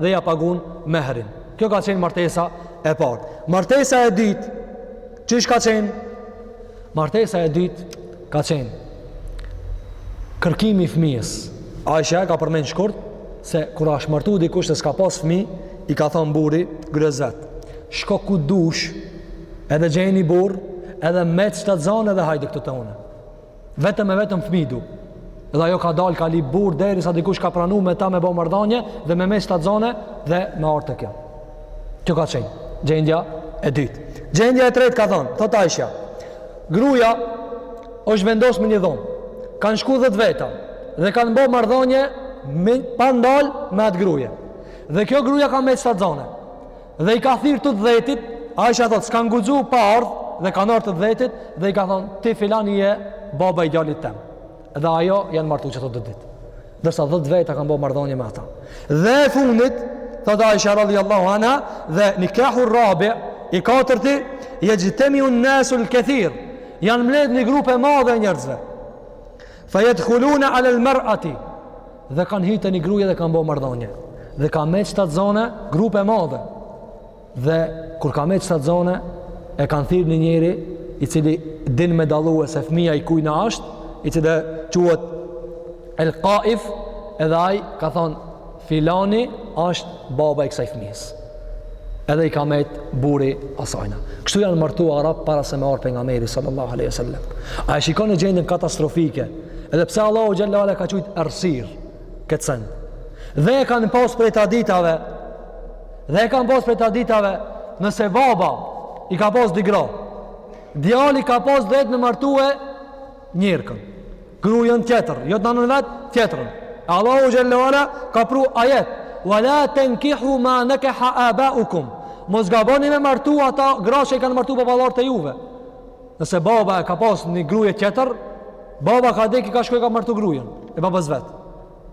dhe ja pagun mehrin. Kjo ka qenë martesa e parë. Martesa e dytë, qysh ka qenë? Martesa e dytë ka qenë kërkimi i fëmijës. Aisha ka përmend shkurt se kur është martu dikush se s'ka pas fëmi, i ka thënë burri grues vet. Shko ku dush, edhe gjej ni burrë, edhe met shtatzonë edhe hajde këtu te unë. Vetëm e vetëm fëmi du. Dhe ajo ka dalë, ka lyp burrë derisa dikush ka pranu me ta me bo marrëdhanie dhe me met shtatzonë dhe me ardh te kjo. Kjo ka qenë gjendja e dytë. Gjendja e tretë ka thonë, thot Aisha, gruja është vendos me një dhomë. Kanë shku dhet veta dhe kanë bo marrëdhanie pa ndalë me atë gruje. Dhe kjo gruja ka met shtatzonë. Dhe i ka thirr të dhjetit, Aisha thot, s'kan guxu pa ardh dhe kanë ardh të dhjetit dhe i ka thon, ti filani je baba i djalit tem. Dhe ajo janë martu qato të dytë. Ndërsa 10 veta kanë bo marrëdhënie me ata. Dhe e fundit, thot Aisha radhiyallahu anha, dhe nikahu rabi i katërti, yajtamiu an-nasu al-kathir. Janë mbledh një grup e madhe e njerëzve. Fa yadkhuluna ala al-mar'ati dhe kanë hi te një gruje dhe kanë bo marrëdhënie. Dhe ka met shtatzonë, grup e madhe. Dhe kur ka met shtatzonë, e kanë thirr një njeri i cili din me dallue se fëmija i kujna ashtë, i cili quhet El Qaif, edhe ai ka thonë filani ashtë baba i kësaj fëmijës. edhe i ka met burri asajna. Kështu janë martu arabt para se me ardh Pejgamberi sallallahu aleyhi sallam. A e shikoni gjendjen katastrofike, edhe pse Allahu xhelle ala ka qujt errësirë këtë send. Dhe e kanë pas prej traditave, dhe e kanë pas prej traditave, nëse baba i ka pas dy gra, djali ka pas drejtë me martue njerkën. Grujen tjetër, jo të nanën vet, tjetrën. Allahu xhalla wala ka pru ajet. Wala tankihu ma nakaha abaukum. Mos gaboni me martu ata gra që i kanë martu baballarët e juve. Nëse baba e ka pas një gruje tjetër, baba ka dek, ai ka shku e ka martu grujen e babës vet.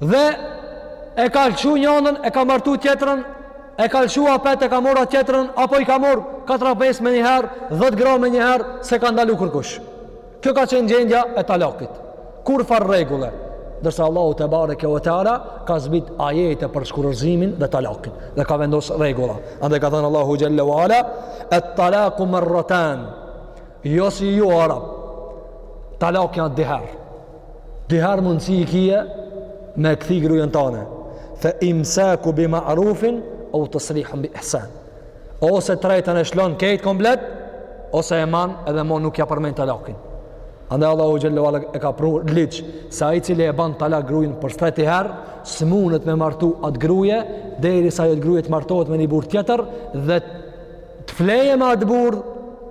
Dhe e ka lëshu njanën, e ka martu tjetrën, e ka lëshu apet, e ka mor tjetrën, apo i ka mor 4-5 me njëherë, 10 gra me njëherë, s'e ka ndalu kurkush. Kjo ka qenë gjendja e talakit. Kurrfarë rregulle, ndërsa Allahu tebareke ve teala, ka zbit ajete për shkurorëzimin dhe talakin, dhe ka vendos rregulla. Andaj ka thënë Allahu xhelle wa ala, et-talaku merretan, jo si ju arab, talak janë dy herë, Dy herë mundësi i kije me këthi grujën tane. Fe imsaku bi ma'rufin au tasrihun bi ihsan. Ose e trajton e shlon kejt komplet, ose e man edhe mo nuk ja përmend talakin. Andaj Allahu xhallahu ala e ka prur ligj se ai i cili e ban talak grujën për tretë herë, s'mundet me martu atë gruje derisa ajo gruje të martohet me një burrë tjetër dhe Të fleje me atë burrë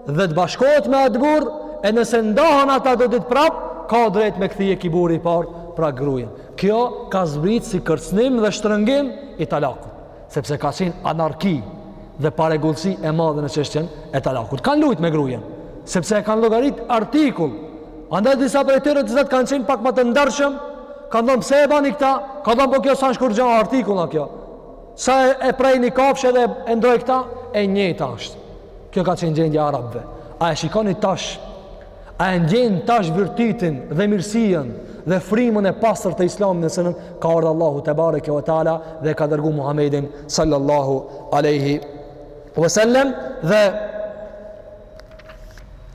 dhe të bashkohet me atë burrë, e nëse ndahen ata do ditë prap, ka drejt me kthie ki burri i parë pra grujen. Kjo ka zbrit si kërcënim dhe shtrëngim i talakut, sepse ka qenë anarki dhe paregullësi e madhe në çështjen e talakut. Kan lujt me grujen, sepse e kanë llogarit artikull. Andaj disa prej tyre të cilët kanë qenë pak ma të ndershëm, kanë thënë pse e bani këta? Ka thënë po kjo s'është kurgjo artikull a kjo. Sa e, e prej një kafshe dhe e ndroj këta, e njëta është. Kjo ka qenë gjendja e arabëve. A e shikoni tash, a e ndjenë tash virtytin dhe mirësien dhe frimën e pastër të islamit, në sensin, ka ardhë Allahu tebareke ve teala dhe e ka dërgu Muhammedin sallallahu aleyhi vësallem dhe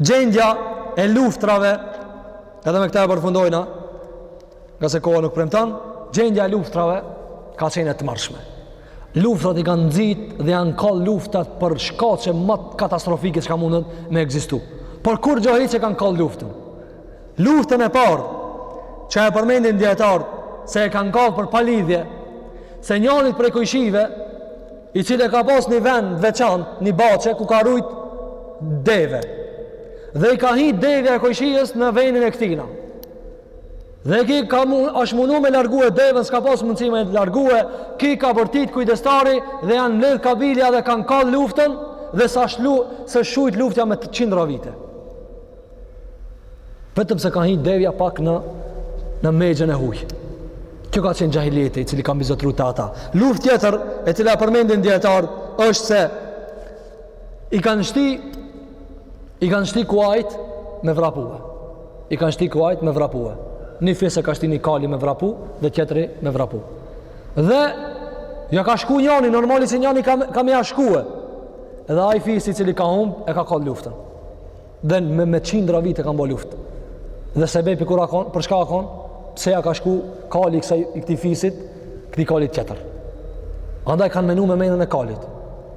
gjendja e luftrave edhe me këta e përfundojmë ngase koha nuk premton, gjendja e luftrave ka qenë e tmerrshme. Luftrat i kanë nxit dhe janë kall luftat për shkaqe ma katastrofike që kanë mund me ekzistu. Për kurgjo hiç e kanë kall luftën. Luftën e parë që e përmendin dijetarët se e kanë kall për palidhje, se njëri prej kujshive i cili ka pas një vend veçan, një baçe ku ka rujt deve. Dhe i ka hi devja e kojshijës në vendin e këtina. Dhe ki ka mu, është munu me largue devën, s'ka pas mundësi me largue, ki ka bërtit kujdestari dhe janë mbledh kabilja dhe kanë kallë luftën dhe s'u shlu, s'u shujt luftja me qindra vite. Vetëm se ka hi devja pak në, në megjën e hujë. Kjo ka qenë xhahilijeti i cili ka mbizotru te ata. Luftë tjetër e cila përmendin dijetarët është se i kanë shti i kanë shti kuajt me vrapue. i kanë shti kuajt me vrapue. Një fis e ka shti një kal me vrapu dhe tjetri me vrapu. Dhe ja ka shku njani, normali se njani ka, ka me ja shkue. Edhe ai fis i cili ka humbë e ka kall luftën. Dhe me, me qindra vite kanë bo luftë. Dhe sebepi kur â konë, për shka â konë, pse ja ka shku kali i, kësaj, i këti fisit, këti kalit tjetër. Andaj kanë menu me menën e kalit.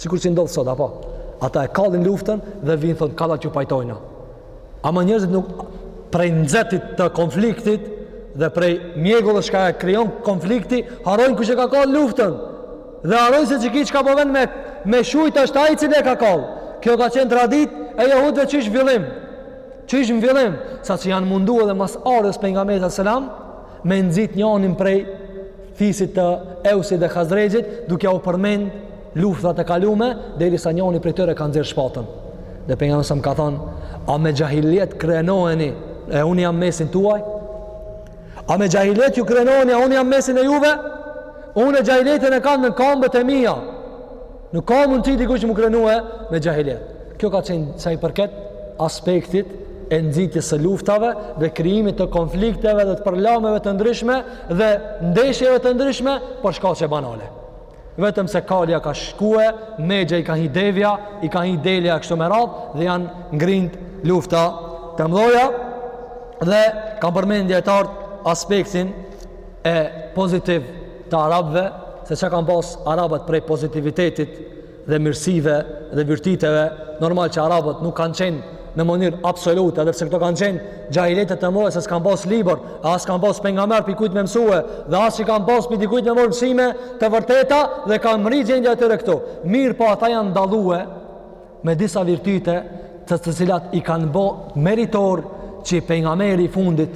Sikur që ndodh sot apo ata e kallin luftën dhe vijnë thonë kinse ju pajtojna. Ama njerëzit nuk prej nxetit të konfliktit dhe prej mjegullës që e krijon konflikti, harrojnë kush e ka kallë luftën. Dhe harrojnë se qiki çka po ven me me shujt është ai që e ka kallë. Kjo ka qenë traditë e jehudëve qysh n'fillim. Qysh n'fillim, saqë janë mundu edhe mas ardhjes pejgamberit alejhi selam me nxit njanin prej fisit të Eusit dhe Hazrexhit, duke jau përmend luftrat e kalume, derisa njani prej tyre ka nxjerrë shpatën. Dhe pejgamberi a.s. ka thanë, a me xhahilijet krenoheni e unë jam mesin tuaj? A me xhahilijet ju krenoheni e unë jam mesin e juve? Unë xhahilijetin e kam nën kambët e mia. Nuk ka mund qi dikush m'u krenue me xhahilijet. Kjo ka qenë sa i përket aspektit e nxitjes së luftave dhe krijimit të konflikteve dhe të përlamjeve të ndryshme dhe ndeshjeve të ndryshme për shkaqe banale. Vetëm se kalja ka shkue, n'mexhë i ka hi devja, i ka hi delja e kështu me radhë dhe janë ngritë lufta të mdhaja dhe kem përmend më së tash aspektin e pozitiv të arabëve se çka kanë pas arabët prej pozitivitetit dhe mirësive dhe virtyteve normal që arabët nuk kanë qenë në mënyrë absolute edhe pse këto kanë qenë xhahilijete të mdha se s'kanë pas libër e as kanë pas pejgamber prej kujt me mësue dhe as që kanë pas prej dikujt me marrë mësime të vërteta dhe ka mrri gjendja e atyre këtu mirëpo ata janë dallue me disa virtyte të të cilat i kanë bo meritor që pejgamberi i fundit,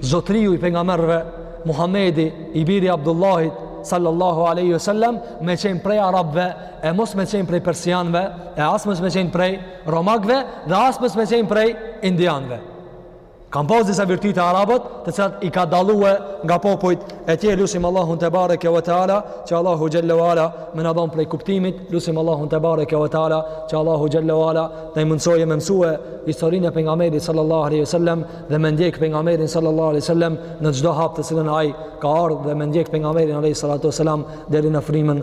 zotëriu i pejgamberëve, Muhamedi, i biri i Abdullahit, sallallahu alejhi ue selam, me qenë prej arabëve, e mos me qenë prej persianëve, e as mos me qenë prej romakëve, dhe as mos me qenë prej indianëve. Kanë pas disa virtyte arabët, të cilat i ka dallue nga popujt e tjerë, lusim Allahun tebareke ve teala, që Allahu xhelle ve ala me na dhon prej kuptimit, lusim Allahun tebareke ve teala, që Allahu xhelle ve ala na e mundësojë me mësue historinë e pejgamberit sallallahu alaihi wasallam dhe me ndjek pejgamberin sallallahu alaihi wasallam në çdo hap të cilën ai ka ardhur dhe me ndjek pejgamberin alaihi salatu wasalam deri në frymën